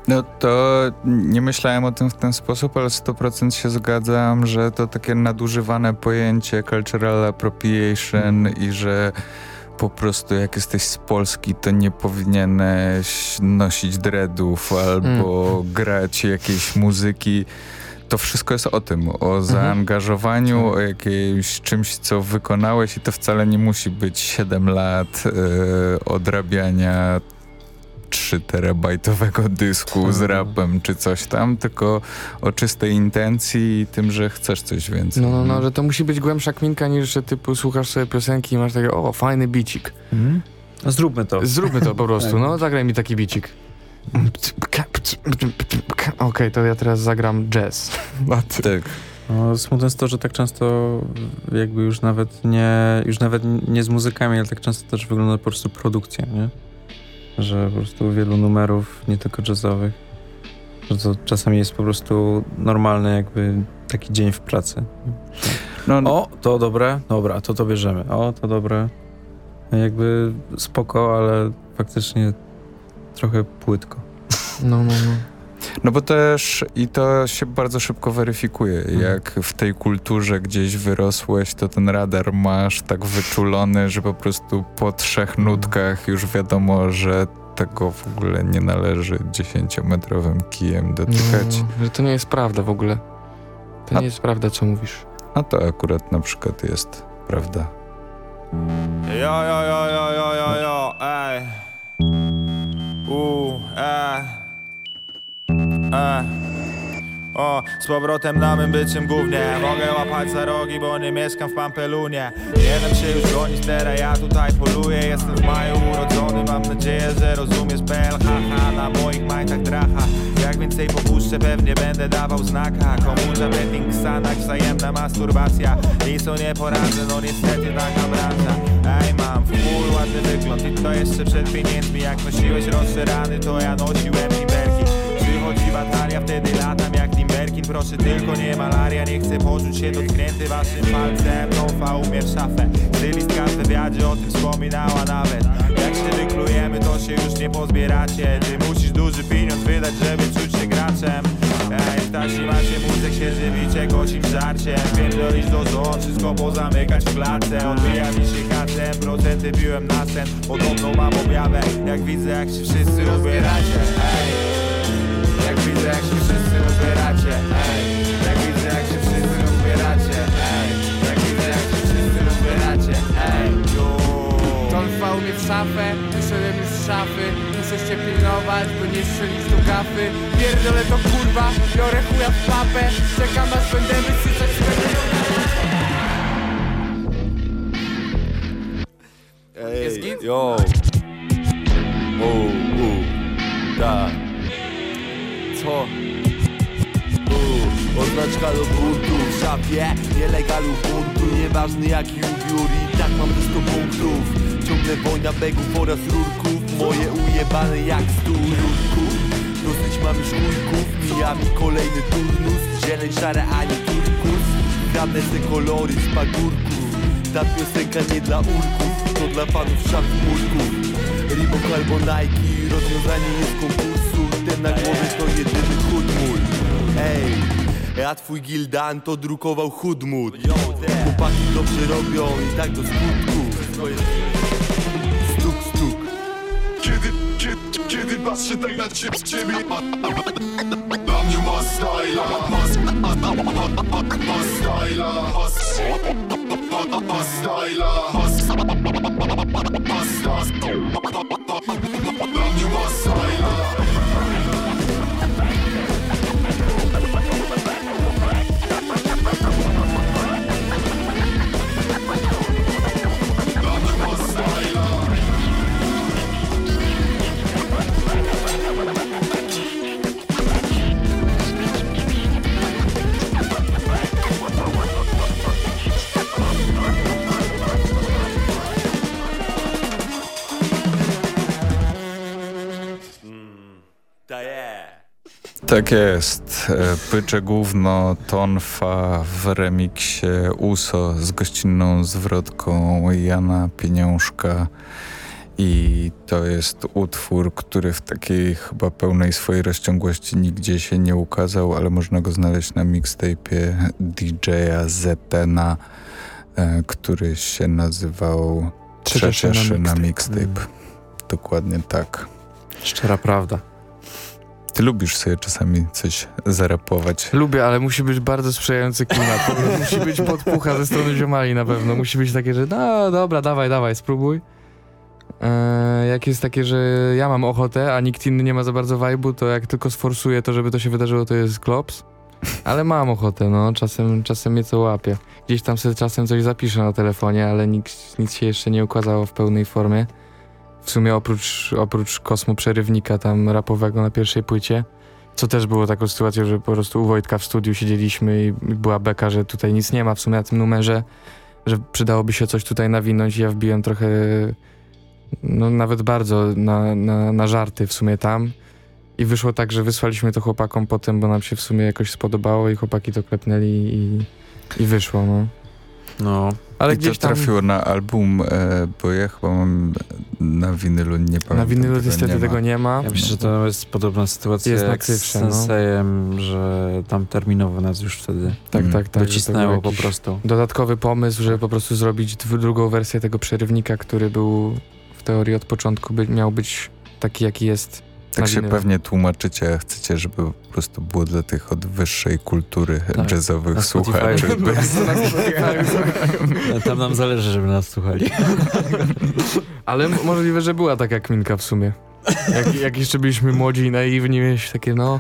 No to nie myślałem o tym w ten sposób, ale 100% się zgadzam, że to takie nadużywane pojęcie cultural appropriation i że po prostu jak jesteś z Polski, to nie powinieneś nosić dreadów albo grać jakiejś muzyki. To wszystko jest o tym, o zaangażowaniu, o jakimś czymś, co wykonałeś i to wcale nie musi być 7 lat e, odrabiania 3 terabajtowego dysku z rapem czy coś tam, tylko o czystej intencji i tym, że chcesz coś więcej. No, no, no, że to musi być głębsza kminka niż, że typu słuchasz sobie piosenki i masz takie, o, fajny bicik. Mhm. No zróbmy to. Zróbmy to po prostu, Tak. no, zagraj mi taki bicik. Okej, to ja teraz zagram jazz. Tak. No, smutne jest to, że tak często jakby już nawet nie, już nawet nie z muzykami, ale tak często też wygląda po prostu produkcja, nie? Że po prostu wielu numerów, nie tylko jazzowych, że to czasami jest po prostu normalny jakby taki dzień w pracy. No, O, to dobre, dobra, to to bierzemy. O, to dobre. Jakby spoko, ale faktycznie trochę płytko. No, no, no. No bo też i to się bardzo szybko weryfikuje. Mhm. Jak w tej kulturze gdzieś wyrosłeś, to ten radar masz tak wyczulony, że po prostu po trzech Mhm. nutkach już wiadomo, że tego w ogóle nie należy dziesięciometrowym kijem dotykać. no, że to nie jest prawda w ogóle. To A- nie jest prawda, co mówisz. A to akurat na przykład jest prawda. Jo, jo, jo, jo, jo, jo, jo, ej. U, e. O, z powrotem na mym byciem głównie. Mogę łapać za rogi, bo nie mieszkam w Pampelunie. Nie dam się już gonić, teraz ja tutaj poluję. Jestem w maju urodzony, mam nadzieję, że rozumiesz PL Haha, na moich majtach dracha. Jak więcej popuszczę, pewnie będę dawał znaka. Komórza, betting, Xanax, wzajemna masturbacja. I są poradzę, no niestety taka branża. Ej, mam w ładny wygląd i to jeszcze przed pieniędzmi. Jak nosiłeś rozszerany, to ja nosiłem timberki Proszę tylko nie malaria, nie chcę poczuć się dotknięty waszym palcem. Nofa umie w szafę, stylistka w wywiadzie o tym wspominała nawet. Jak się wyklujemy, to się już nie pozbieracie. Ty musisz duży pieniądz wydać, żeby czuć się graczem. Ej, w taksi macie muzyk się żywicie kocim żarciem. Pierdolić do zon, wszystko pozamykać w klatce. Odbija mi się kasem, procenty piłem na sen. Podobną mam objawę, jak widzę jak się wszyscy rozbieracie. Ej. Jak widzę jak się wszyscy rozbieracie ej. Jak widzę jak się wszyscy rozbieracie ej. Jak widzę jak się wszyscy rozbieracie ej. Ton wał mnie w szafę, wyszedłem już z szafy Muszę się pilnować, by nie strzelić do kafy Pierdolę to kurwa, biorę chuja w papę Czekam aż będę wysycać swego Jest Ej, git? yo U, u, tak Co? Oznaczka do buntu w szafie Nielegalu buntu, nieważny jaki ubiór I tak mam do 100 punktów. Ciągle wojna begów oraz rurków Moje ujebane jak stu rurków Dosyć mam już chujków Mija mi kolejny turnus Zieleń, szare, ani turkus. Kradnę te kolory z pagórków Ta piosenka nie dla urków To dla fanów szaf murków. Reebok albo Nike Rozwiązanie jest konkursu Ten na głowie to jedyny chudmul Ej, a twój gildan to drukował chudmut Chłopaki dobrze robią i tak do skutku Stuk, stuk Kiedy, kiedy, kiedy patrzę tak na cie- ciebie Dla mnie ma styla Ma ma styla Ma ma Ma styla Dla mnie ma styla Tak jest. E, Pycze gówno, tonfa w remiksie Uso z gościnną zwrotką Jana Pieniążka. I to jest utwór, który w takiej chyba pełnej swojej rozciągłości nigdzie się nie ukazał, ale można go znaleźć na mixtape'ie DJ-a Zetena, e, który się nazywał Trzecia Szyna Szyna Mixtape. Mixtape. Dokładnie tak. Szczera prawda. Ty lubisz sobie czasami coś zarapować. Lubię, ale musi być bardzo sprzyjający klimat. Musi być podpucha ze strony ziomali na pewno. Musi być takie, że no dobra, dawaj, dawaj, spróbuj. Eee, jak jest takie, że ja mam ochotę, a nikt inny nie ma za bardzo vibe'u, to jak tylko sforsuję to, żeby to się wydarzyło, to jest klops. Ale mam ochotę, no. Czasem, czasem mnie to łapie. Gdzieś tam sobie czasem coś zapiszę na telefonie, ale nic się jeszcze nie ukazało w pełnej formie. W sumie oprócz, oprócz kosmo przerywnika tam rapowego na pierwszej płycie Co też było taką sytuacją, że po prostu u Wojtka w studiu siedzieliśmy i była beka, że tutaj nic nie ma w sumie na tym numerze, że przydałoby się coś tutaj nawinąć ja wbiłem trochę, no nawet bardzo na, na, na żarty w sumie tam. I wyszło tak, że wysłaliśmy to chłopakom potem, bo nam się w sumie jakoś spodobało i chłopaki to klepnęli i, i wyszło, no. No, Ale I to gdzieś tam trafiło na album, e, bo ja chyba mam na winylu, nie pamiętam. na winylu tego niestety nie tego nie ma. ja myślę, że to jest podobna sytuacja Jest jak z no. Sensejem, że tam terminowo nas już wtedy Tak, tak, tak. to docisnęło po prostu. Dodatkowy pomysł, żeby po prostu zrobić drugą wersję tego przerywnika, który był w teorii od początku by, miał być taki, jaki jest. Tak się pewnie tłumaczycie, a chcecie, żeby po prostu było dla tych od wyższej kultury Tak, jazzowych słuchaczy. Tam nam zależy, żeby nas słuchali. Ale możliwe, że była taka kminka w sumie. Jak, jak jeszcze byliśmy młodzi i naiwni, mieliśmy takie, no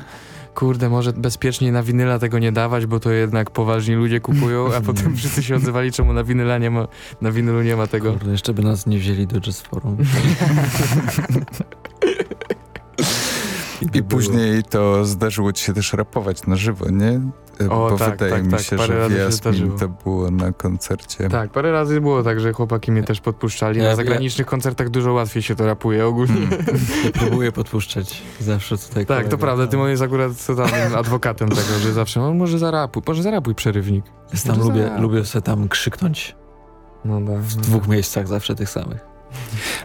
kurde, może bezpiecznie na winyla tego nie dawać, bo to jednak poważni ludzie kupują, a potem wszyscy się odzywali, czemu na winyla nie ma, na winylu nie ma tego. Kurde, jeszcze by nas nie wzięli do Jazz Forum. I później to zdarzyło ci się też rapować na żywo, nie? O, Bo tak, wydaje tak, mi tak, się, parę że razy w się Jasmin to było na koncercie. Tak, parę razy było tak, że chłopaki mnie też podpuszczali. Ja- Na ja- zagranicznych koncertach dużo łatwiej się to rapuje ogólnie. Mm. Ja próbuję podpuszczać zawsze tutaj Tak, to prawda, ale- Tymon jest akurat totalnym adwokatem tego, że zawsze, no może zarapuj, może zarapuj przerywnik. Ja tam Może lubię, za- lubię sobie tam krzyknąć No tak. w dwóch miejscach zawsze tych samych.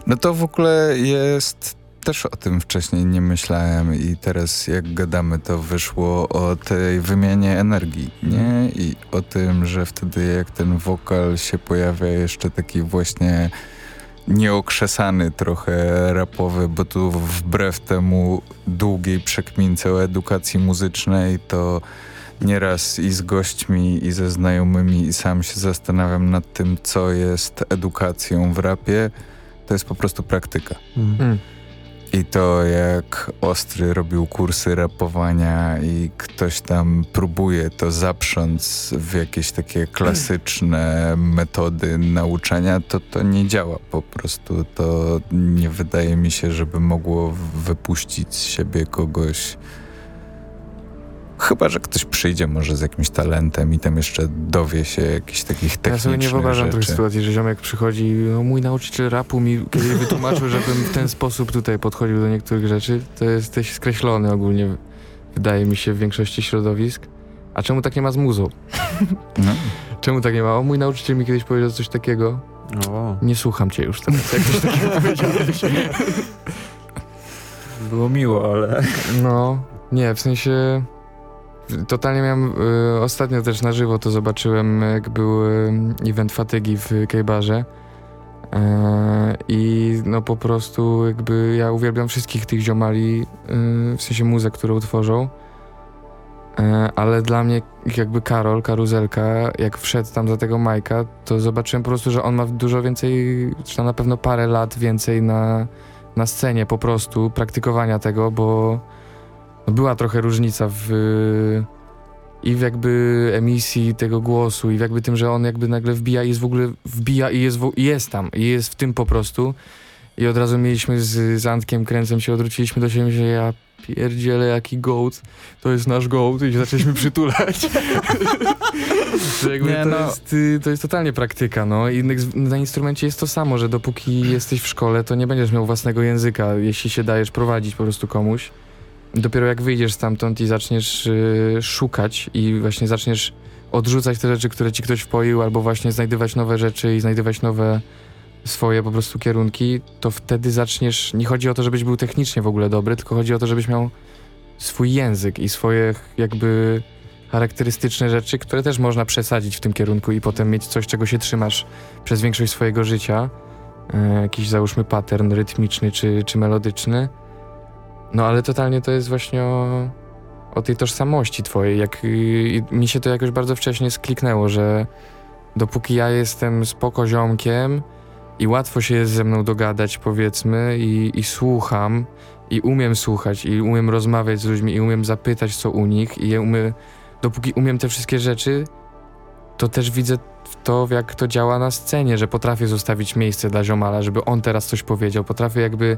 No to w ogóle jest. Też o tym wcześniej nie myślałem i teraz jak gadamy, to wyszło o tej wymianie energii, nie? I o tym, że wtedy jak ten wokal się pojawia jeszcze taki właśnie nieokrzesany trochę rapowy, bo tu wbrew temu długiej przekmince o edukacji muzycznej, to nieraz i z gośćmi, i ze znajomymi, i sam się zastanawiam nad tym, co jest edukacją w rapie. To jest po prostu praktyka. Mm. I to jak Ostry robił kursy rapowania i ktoś tam próbuje to zaprząc w jakieś takie klasyczne metody nauczania, to to nie działa po prostu. To nie wydaje mi się, żeby mogło wypuścić z siebie kogoś. Chyba, że ktoś przyjdzie może z jakimś talentem i tam jeszcze dowie się jakichś takich Ja technicznych sobie nie wyobrażam rzeczy. takiej sytuacji, że ziomek przychodzi, no mój nauczyciel rapu mi kiedyś wytłumaczył, żebym w ten sposób tutaj podchodził do niektórych rzeczy. To jesteś skreślony ogólnie, wydaje mi się, w większości środowisk. A czemu tak nie ma z muzą? No. Czemu tak nie ma? O, mój nauczyciel mi kiedyś powiedział coś takiego. O, Nie słucham cię już teraz, jak coś takiego powiedziałeś. było miło, ale... No, nie, w sensie totalnie miałem, y, ostatnio też na żywo to zobaczyłem, jak był y, event Fatygi w Kejbarze e, i no po prostu jakby ja uwielbiam wszystkich tych ziomali, y, w sensie muzę, którą tworzą, e, ale dla mnie jakby Karol, Karuzelka, jak wszedł tam za tego Majka, to zobaczyłem po prostu, że on ma dużo więcej, czy na pewno parę lat więcej na, na scenie po prostu, praktykowania tego, bo była trochę różnica w i w jakby emisji tego głosu i w jakby tym, że on jakby nagle wbija i jest w ogóle wbija i jest, w, i jest tam i jest w tym po prostu i od razu mieliśmy z, z Antkiem Kręcem się odwróciliśmy do siebie, że ja pierdzielę jaki goat, to jest nasz goat i się zaczęliśmy przytulać. Nie, to, no. jest, y, to jest totalnie praktyka, no i na instrumencie jest to samo, że dopóki jesteś w szkole, to nie będziesz miał własnego języka, jeśli się dajesz prowadzić po prostu komuś. Dopiero jak wyjdziesz stamtąd i zaczniesz y, szukać i właśnie zaczniesz odrzucać te rzeczy, które ci ktoś wpoił, albo właśnie znajdywać nowe rzeczy i znajdywać nowe swoje po prostu kierunki, to wtedy zaczniesz, nie chodzi o to, żebyś był technicznie w ogóle dobry, tylko chodzi o to, żebyś miał swój język i swoje jakby charakterystyczne rzeczy, które też można przesadzić w tym kierunku i potem mieć coś, czego się trzymasz przez większość swojego życia. E, jakiś załóżmy pattern rytmiczny czy, czy melodyczny. No ale totalnie to jest właśnie o, o tej tożsamości twojej. Jak, i mi się to jakoś bardzo wcześnie skliknęło, że dopóki ja jestem spoko ziomkiem i łatwo się jest ze mną dogadać powiedzmy i, i słucham i umiem słuchać i umiem rozmawiać z ludźmi i umiem zapytać co u nich i dopóki umiem te wszystkie rzeczy, to też widzę to, jak to działa na scenie, że potrafię zostawić miejsce dla ziomala, żeby on teraz coś powiedział. Potrafię jakby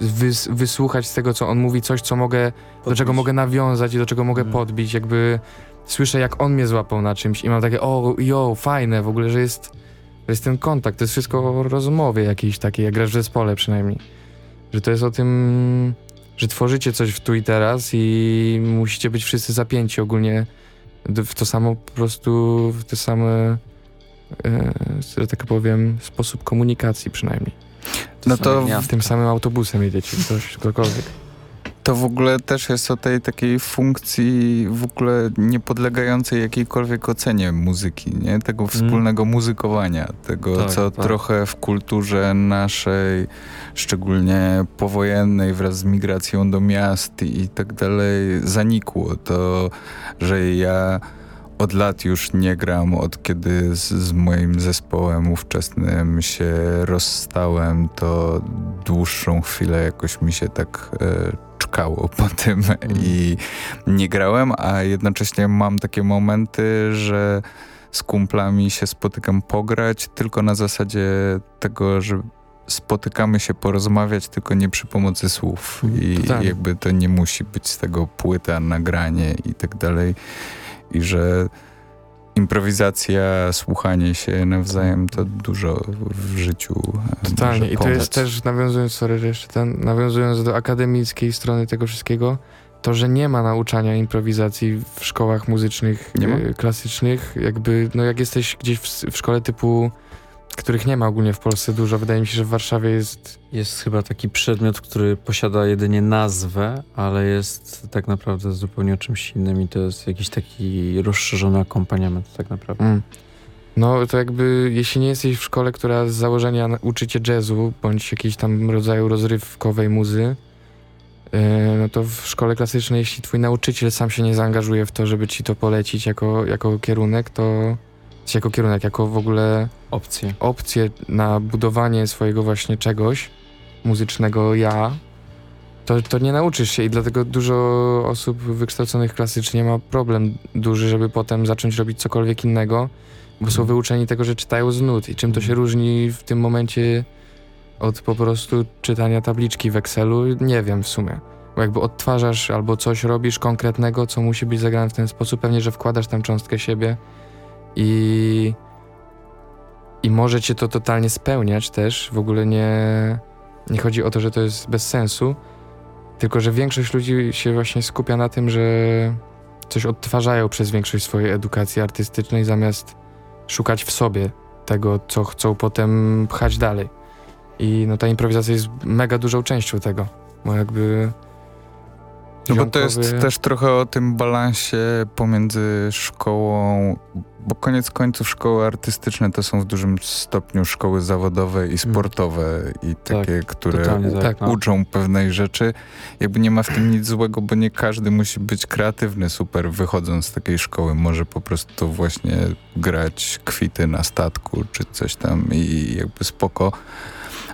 wys, wysłuchać z tego, co on mówi, coś, co mogę, do czego mogę nawiązać i do czego mogę Mhm. podbić, jakby słyszę, jak on mnie złapał na czymś i mam takie, o, jo, fajne w ogóle, że jest, że jest ten kontakt, to jest wszystko o rozmowie jakiejś takiej, jak grasz w zespole przynajmniej. Że to jest o tym, że tworzycie coś w tu i teraz i musicie być wszyscy zapięci ogólnie w to samo po prostu, w te same, e, że tak powiem, sposób komunikacji przynajmniej. No to W tym samym autobusem jedziecie, coś, cokolwiek. To w ogóle też jest o tej takiej funkcji w ogóle niepodlegającej jakiejkolwiek ocenie muzyki, nie? Tego wspólnego muzykowania, tego Tak, co tak. trochę w kulturze naszej, szczególnie powojennej wraz z migracją do miast i tak dalej zanikło. To, że ja od lat już nie gram, od kiedy z, z moim zespołem ówczesnym się rozstałem, to dłuższą chwilę jakoś mi się tak e, czkało po tym i nie grałem, a jednocześnie mam takie momenty, że z kumplami się spotykam pograć tylko na zasadzie tego, że spotykamy się porozmawiać, tylko nie przy pomocy słów. I Totalnie. jakby to nie musi być z tego płyta, nagranie i tak dalej i że improwizacja, słuchanie się nawzajem to dużo w życiu e, Totalnie. I to jest też, nawiązując, sorry, że jeszcze ten, nawiązując do akademickiej strony tego wszystkiego, to, że nie ma nauczania improwizacji w szkołach muzycznych e, klasycznych, jakby, no jak jesteś gdzieś w, w szkole typu, których nie ma ogólnie w Polsce dużo, wydaje mi się, że w Warszawie jest, Jest chyba taki przedmiot, który posiada jedynie nazwę, ale jest tak naprawdę zupełnie o czymś innym i to jest jakiś taki rozszerzony akompaniament tak naprawdę. mm, no to jakby, jeśli nie jesteś w szkole, która z założenia uczy cię jazzu, bądź jakiejś tam rodzaju rozrywkowej muzy, e, no to w szkole klasycznej, jeśli twój nauczyciel sam się nie zaangażuje w to, żeby ci to polecić jako, jako kierunek, to jako kierunek, jako w ogóle Opcje. opcję na budowanie swojego właśnie czegoś muzycznego ja, to, to nie nauczysz się i dlatego dużo osób wykształconych klasycznie ma problem duży, żeby potem zacząć robić cokolwiek innego, bo są wyuczeni tego, że czytają z nut i czym to się różni w tym momencie od po prostu czytania tabliczki w Excelu, nie wiem w sumie. Bo jakby odtwarzasz albo coś robisz konkretnego, co musi być zagrane w ten sposób, pewnie, że wkładasz tam cząstkę siebie i i może cię to totalnie spełniać też. W ogóle nie, nie chodzi o to, że to jest bez sensu, tylko że większość ludzi się właśnie skupia na tym, że coś odtwarzają przez większość swojej edukacji artystycznej, zamiast szukać w sobie tego, co chcą potem pchać dalej. I no ta improwizacja jest mega dużą częścią tego, bo jakby... No bo to jest też trochę o tym balansie pomiędzy szkołą, bo koniec końców szkoły artystyczne to są w dużym stopniu szkoły zawodowe i sportowe i takie, które totalnie tak, tak, no. uczą pewnej rzeczy. Jakby nie ma w tym nic złego, bo nie każdy musi być kreatywny super wychodząc z takiej szkoły. Może po prostu właśnie grać kwity na statku czy coś tam i jakby spoko.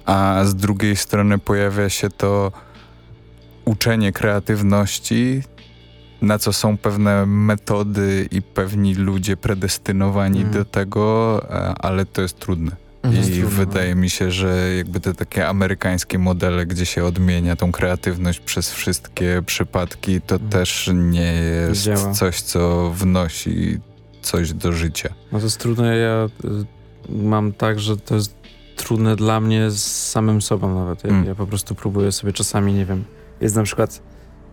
A z drugiej strony pojawia się to uczenie kreatywności, na co są pewne metody i pewni ludzie predestynowani Mhm. do tego, e, ale to jest trudne. Mhm. I trudne, no. wydaje mi się, że jakby te takie amerykańskie modele, gdzie się odmienia tą kreatywność przez wszystkie przypadki, to Mhm. też nie jest Działa. coś, co wnosi coś do życia. No to jest trudne, ja y, mam tak, że to jest trudne dla mnie z samym sobą nawet. Ja, Mm. ja po prostu próbuję sobie czasami, nie wiem, jest na przykład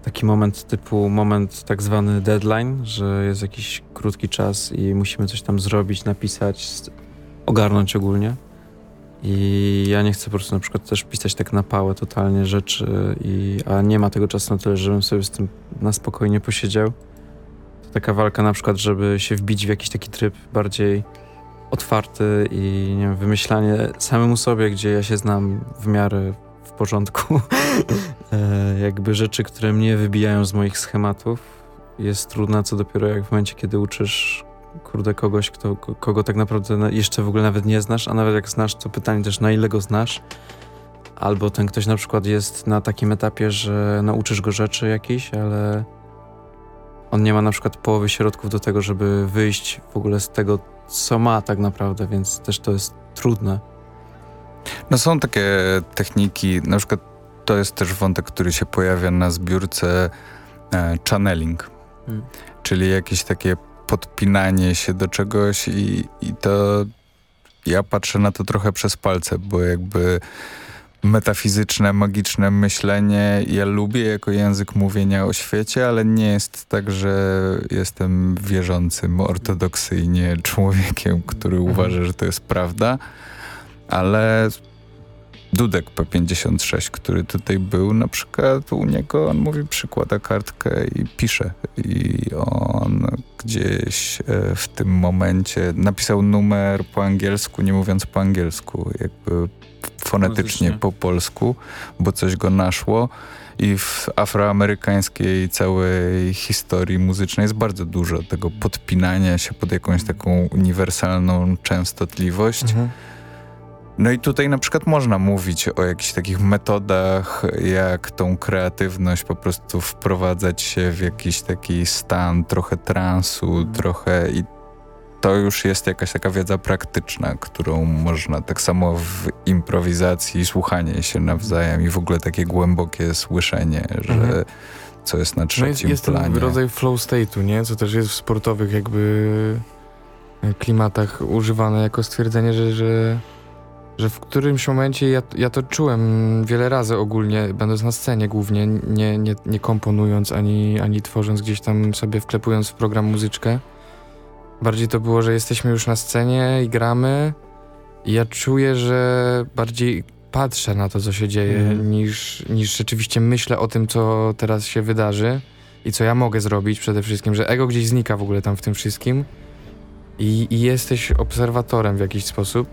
taki moment typu moment tak zwany deadline, że jest jakiś krótki czas i musimy coś tam zrobić, napisać, ogarnąć ogólnie. I ja nie chcę po prostu na przykład też pisać tak na pałę totalnie rzeczy, i, a nie ma tego czasu na tyle, żebym sobie z tym na spokojnie posiedział. To taka walka na przykład, żeby się wbić w jakiś taki tryb bardziej otwarty i nie wiem, wymyślanie samemu sobie, gdzie ja się znam w miarę porządku. e, jakby rzeczy, które mnie wybijają z moich schematów jest trudna, co dopiero jak w momencie, kiedy uczysz kurde kogoś, kto, ko- kogo tak naprawdę na- jeszcze w ogóle nawet nie znasz, a nawet jak znasz, to pytanie też na ile go znasz. Albo ten ktoś na przykład jest na takim etapie, że nauczysz go rzeczy jakiejś, ale on nie ma na przykład połowy środków do tego, żeby wyjść w ogóle z tego, co ma tak naprawdę, więc też to jest trudne. No są takie techniki, na przykład to jest też wątek, który się pojawia na zbiórce e, channeling, Hmm. czyli jakieś takie podpinanie się do czegoś i, i to ja patrzę na to trochę przez palce, bo jakby metafizyczne, magiczne myślenie ja lubię jako język mówienia o świecie, ale nie jest tak, że jestem wierzącym ortodoksyjnie człowiekiem, który Mhm. uważa, że to jest prawda, ale Dudek P56, który tutaj był, na przykład u niego on mówi, przykłada kartkę i pisze. I on gdzieś e, w tym momencie napisał numer po angielsku, nie mówiąc po angielsku, jakby fonetycznie po polsku, bo coś go naszło. I w afroamerykańskiej całej historii muzycznej jest bardzo dużo tego podpinania się pod jakąś taką uniwersalną częstotliwość. Mhm. No i tutaj na przykład można mówić o jakichś takich metodach, jak tą kreatywność po prostu wprowadzać się w jakiś taki stan trochę transu, trochę i to już jest jakaś taka wiedza praktyczna, którą można tak samo w improwizacji, słuchanie się nawzajem i w ogóle takie głębokie słyszenie, że Mhm. co jest na No jest, trzecim jest ten planie. rodzaj flow state'u, nie? Co też jest w sportowych jakby klimatach używane jako stwierdzenie, że, że, że w którymś momencie ja, ja to czułem wiele razy ogólnie, będąc na scenie głównie, nie, nie, nie komponując ani, ani tworząc gdzieś tam sobie, wklepując w program muzyczkę. Bardziej to było, że jesteśmy już na scenie i gramy i ja czuję, że bardziej patrzę na to, co się dzieje, Mhm. niż, niż rzeczywiście myślę o tym, co teraz się wydarzy i co ja mogę zrobić przede wszystkim, że ego gdzieś znika w ogóle tam w tym wszystkim i, i jesteś obserwatorem w jakiś sposób.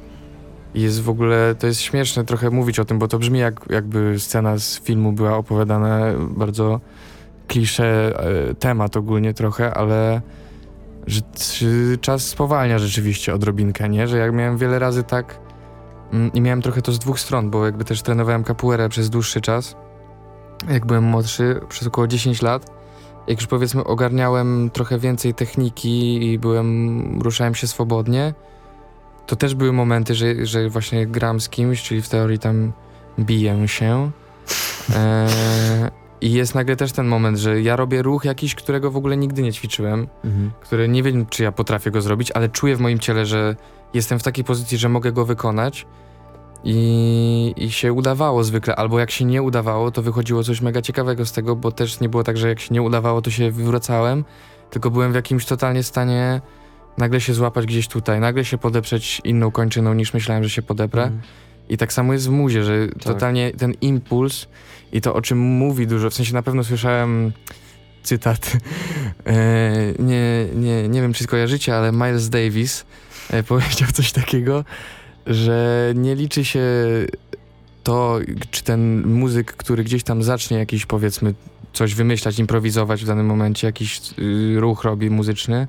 Jest w ogóle, to jest śmieszne trochę mówić o tym, bo to brzmi jak jakby scena z filmu była opowiadana bardzo klisze e, temat ogólnie trochę, ale że czas spowalnia rzeczywiście odrobinkę, nie? Że jak miałem wiele razy tak mm, i miałem trochę to z dwóch stron, bo jakby też trenowałem kapuerę przez dłuższy czas, jak byłem młodszy, przez około 10 lat. Jak już powiedzmy ogarniałem trochę więcej techniki i byłem, ruszałem się swobodnie, to też były momenty, że, że właśnie gram z kimś, czyli w teorii tam biję się. E, I jest nagle też ten moment, że ja robię ruch jakiś, którego w ogóle nigdy nie ćwiczyłem, Mhm. który nie wiem, czy ja potrafię go zrobić, ale czuję w moim ciele, że jestem w takiej pozycji, że mogę go wykonać. I, I się udawało zwykle, albo jak się nie udawało, to wychodziło coś mega ciekawego z tego, bo też nie było tak, że jak się nie udawało, to się wywracałem, tylko byłem w jakimś totalnie stanie nagle się złapać gdzieś tutaj, nagle się podeprzeć inną kończyną niż myślałem, że się podeprę. Mhm. I tak samo jest w muzie, że Tak. totalnie ten impuls i to, o czym mówi dużo, w sensie na pewno słyszałem cytat, e, nie, nie, nie wiem czy skojarzycie, ale Miles Davis e, powiedział coś takiego, że nie liczy się to, czy ten muzyk, który gdzieś tam zacznie jakiś powiedzmy coś wymyślać, improwizować w danym momencie, jakiś y, ruch robi muzyczny.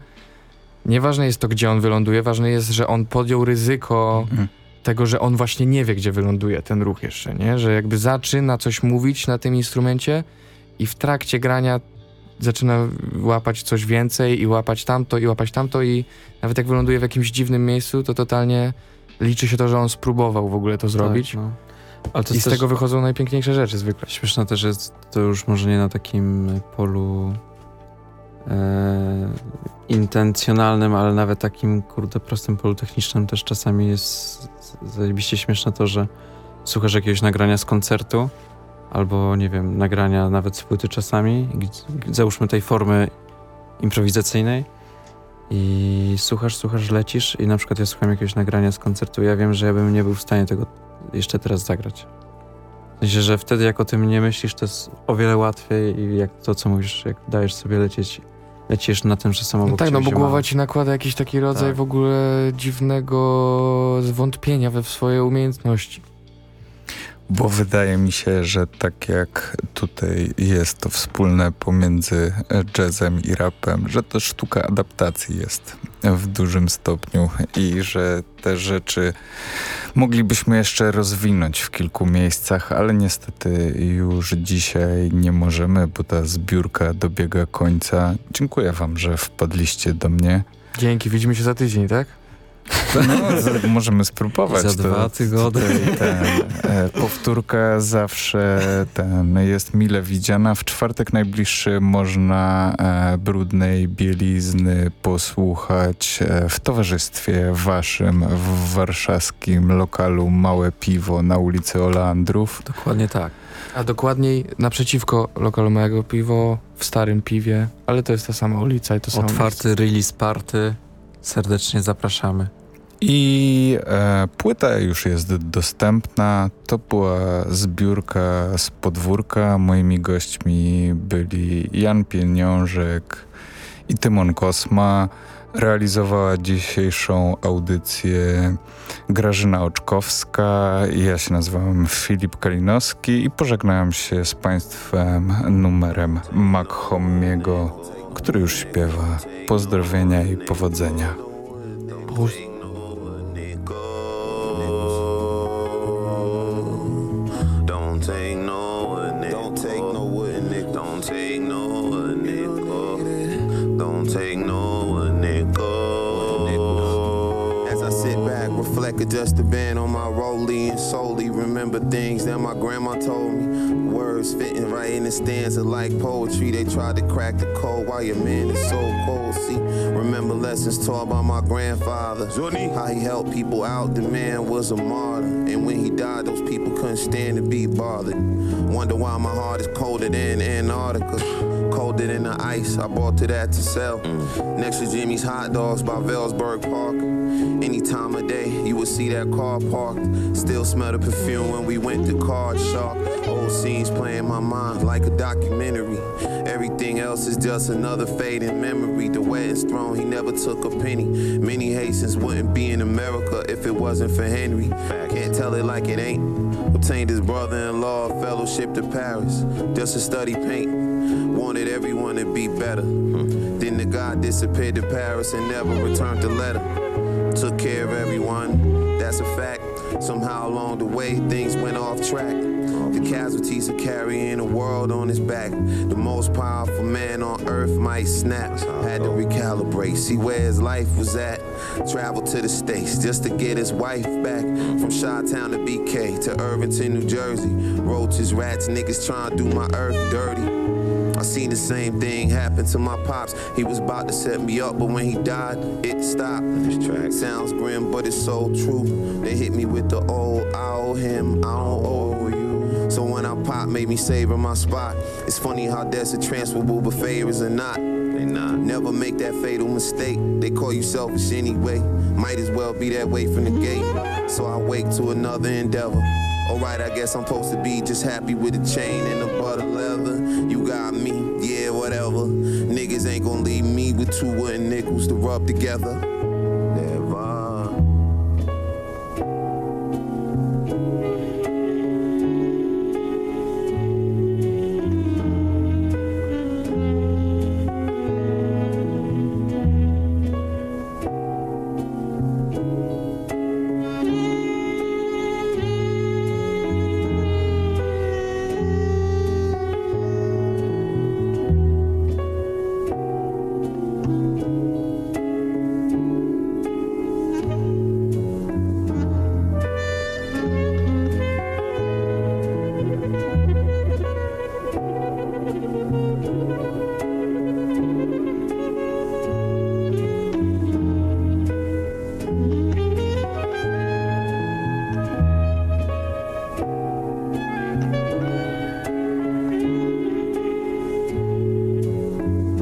Nieważne jest to, gdzie on wyląduje, ważne jest, że on podjął ryzyko Mhm. tego, że on właśnie nie wie, gdzie wyląduje ten ruch jeszcze, nie? Że jakby zaczyna coś mówić na tym instrumencie i w trakcie grania zaczyna łapać coś więcej i łapać tamto i łapać tamto i nawet jak wyląduje w jakimś dziwnym miejscu, to totalnie liczy się to, że on spróbował w ogóle to zrobić Tak, no. Ale to i z też tego wychodzą najpiękniejsze rzeczy zwykle. śmieszne też jest, to już może nie na takim polu e, intencjonalnym, ale nawet takim, kurde, prostym polu technicznym też czasami jest zajebiście śmieszne to, że słuchasz jakiegoś nagrania z koncertu albo, nie wiem, nagrania nawet z płyty czasami, załóżmy tej formy improwizacyjnej i słuchasz, słuchasz, lecisz i na przykład ja słucham jakiegoś nagrania z koncertu ja wiem, że ja bym nie był w stanie tego jeszcze teraz zagrać. W sensie, że wtedy jak o tym nie myślisz, to jest o wiele łatwiej i jak to, co mówisz, jak dajesz sobie lecieć, lecisz na tym, że samo No tak, no bo głowa ci nakłada jakiś taki rodzaj Tak. w ogóle dziwnego zwątpienia we swoje umiejętności. Bo wydaje mi się, że tak jak tutaj jest to wspólne pomiędzy jazzem i rapem, że to sztuka adaptacji jest w dużym stopniu i że te rzeczy moglibyśmy jeszcze rozwinąć w kilku miejscach, ale niestety już dzisiaj nie możemy, bo ta zbiórka dobiega końca. Dziękuję wam, że wpadliście do mnie. Dzięki, widzimy się za tydzień, tak? No, możemy spróbować. Za dwa tygodnie. Ten, e, powtórka zawsze ten, jest mile widziana. W czwartek najbliższy można e, brudnej bielizny posłuchać e, w towarzystwie waszym w warszawskim lokalu Małe Piwo na ulicy Oleandrów. Dokładnie tak. A dokładniej naprzeciwko lokalu mojego piwo w Starym Piwie, ale to jest ta sama ulica i to samo Otwarty release party. Serdecznie zapraszamy. I e, płyta już jest dostępna. To była zbiórka z podwórka. Moimi gośćmi byli Jan Pieniążek i Tymon Kosma. Realizowała dzisiejszą audycję Grażyna Oczkowska. Ja się nazywam Filip Kalinowski i pożegnałem się z Państwem numerem Machomiego, który już śpiewa. Pozdrowienia i powodzenia. miejsce. Reflect, adjust the band on my rollie and solely remember things that my grandma told me. Words fitting right in the stanza like poetry. They tried to crack the code while your man is so cold. See, remember lessons taught by my grandfather. How he helped people out. The man was a martyr. And when he died, those people couldn't stand to be bothered. Wonder why my heart is colder than Antarctica. Colder than the ice I bought to that to sell. Mm. Next to Jimmy's Hot Dogs by Velsburg Park. Any time of day, you would see that car parked. Still smell the perfume when we went to Card Shark. Old scenes play in my mind like a documentary. Everything else is just another fading memory. The wedding's thrown, he never took a penny. Many Hastings wouldn't be in America if it wasn't for Henry. Can't tell it like it ain't. Obtained his brother-in-law fellowship to Paris just to study paint. Wanted everyone to be better. Then the guy disappeared to Paris and never returned the letter. Took care of everyone, that's a fact. Somehow along the way, things went off track. The casualties of carrying the world on his back. The most powerful man on earth might snap. Had to recalibrate, see where his life was at. Traveled to the States just to get his wife back. From Chi Town to BK to Irvington, New Jersey. Roaches, rats, niggas trying to do my earth dirty. Seen the same thing happen to my pops. He was about to set me up, but when he died, it stopped. This track sounds grim, but it's so true. They hit me with the old, I owe him, I don't owe you. So when I pop, made me savor my spot. It's funny how that's a transferable, but favors are not. They not. Never make that fatal mistake. They call you selfish anyway. Might as well be that way from the gate. So I wake to another endeavor. Alright, I guess I'm supposed to be just happy with the chain and the butter leather. You got me, Up together.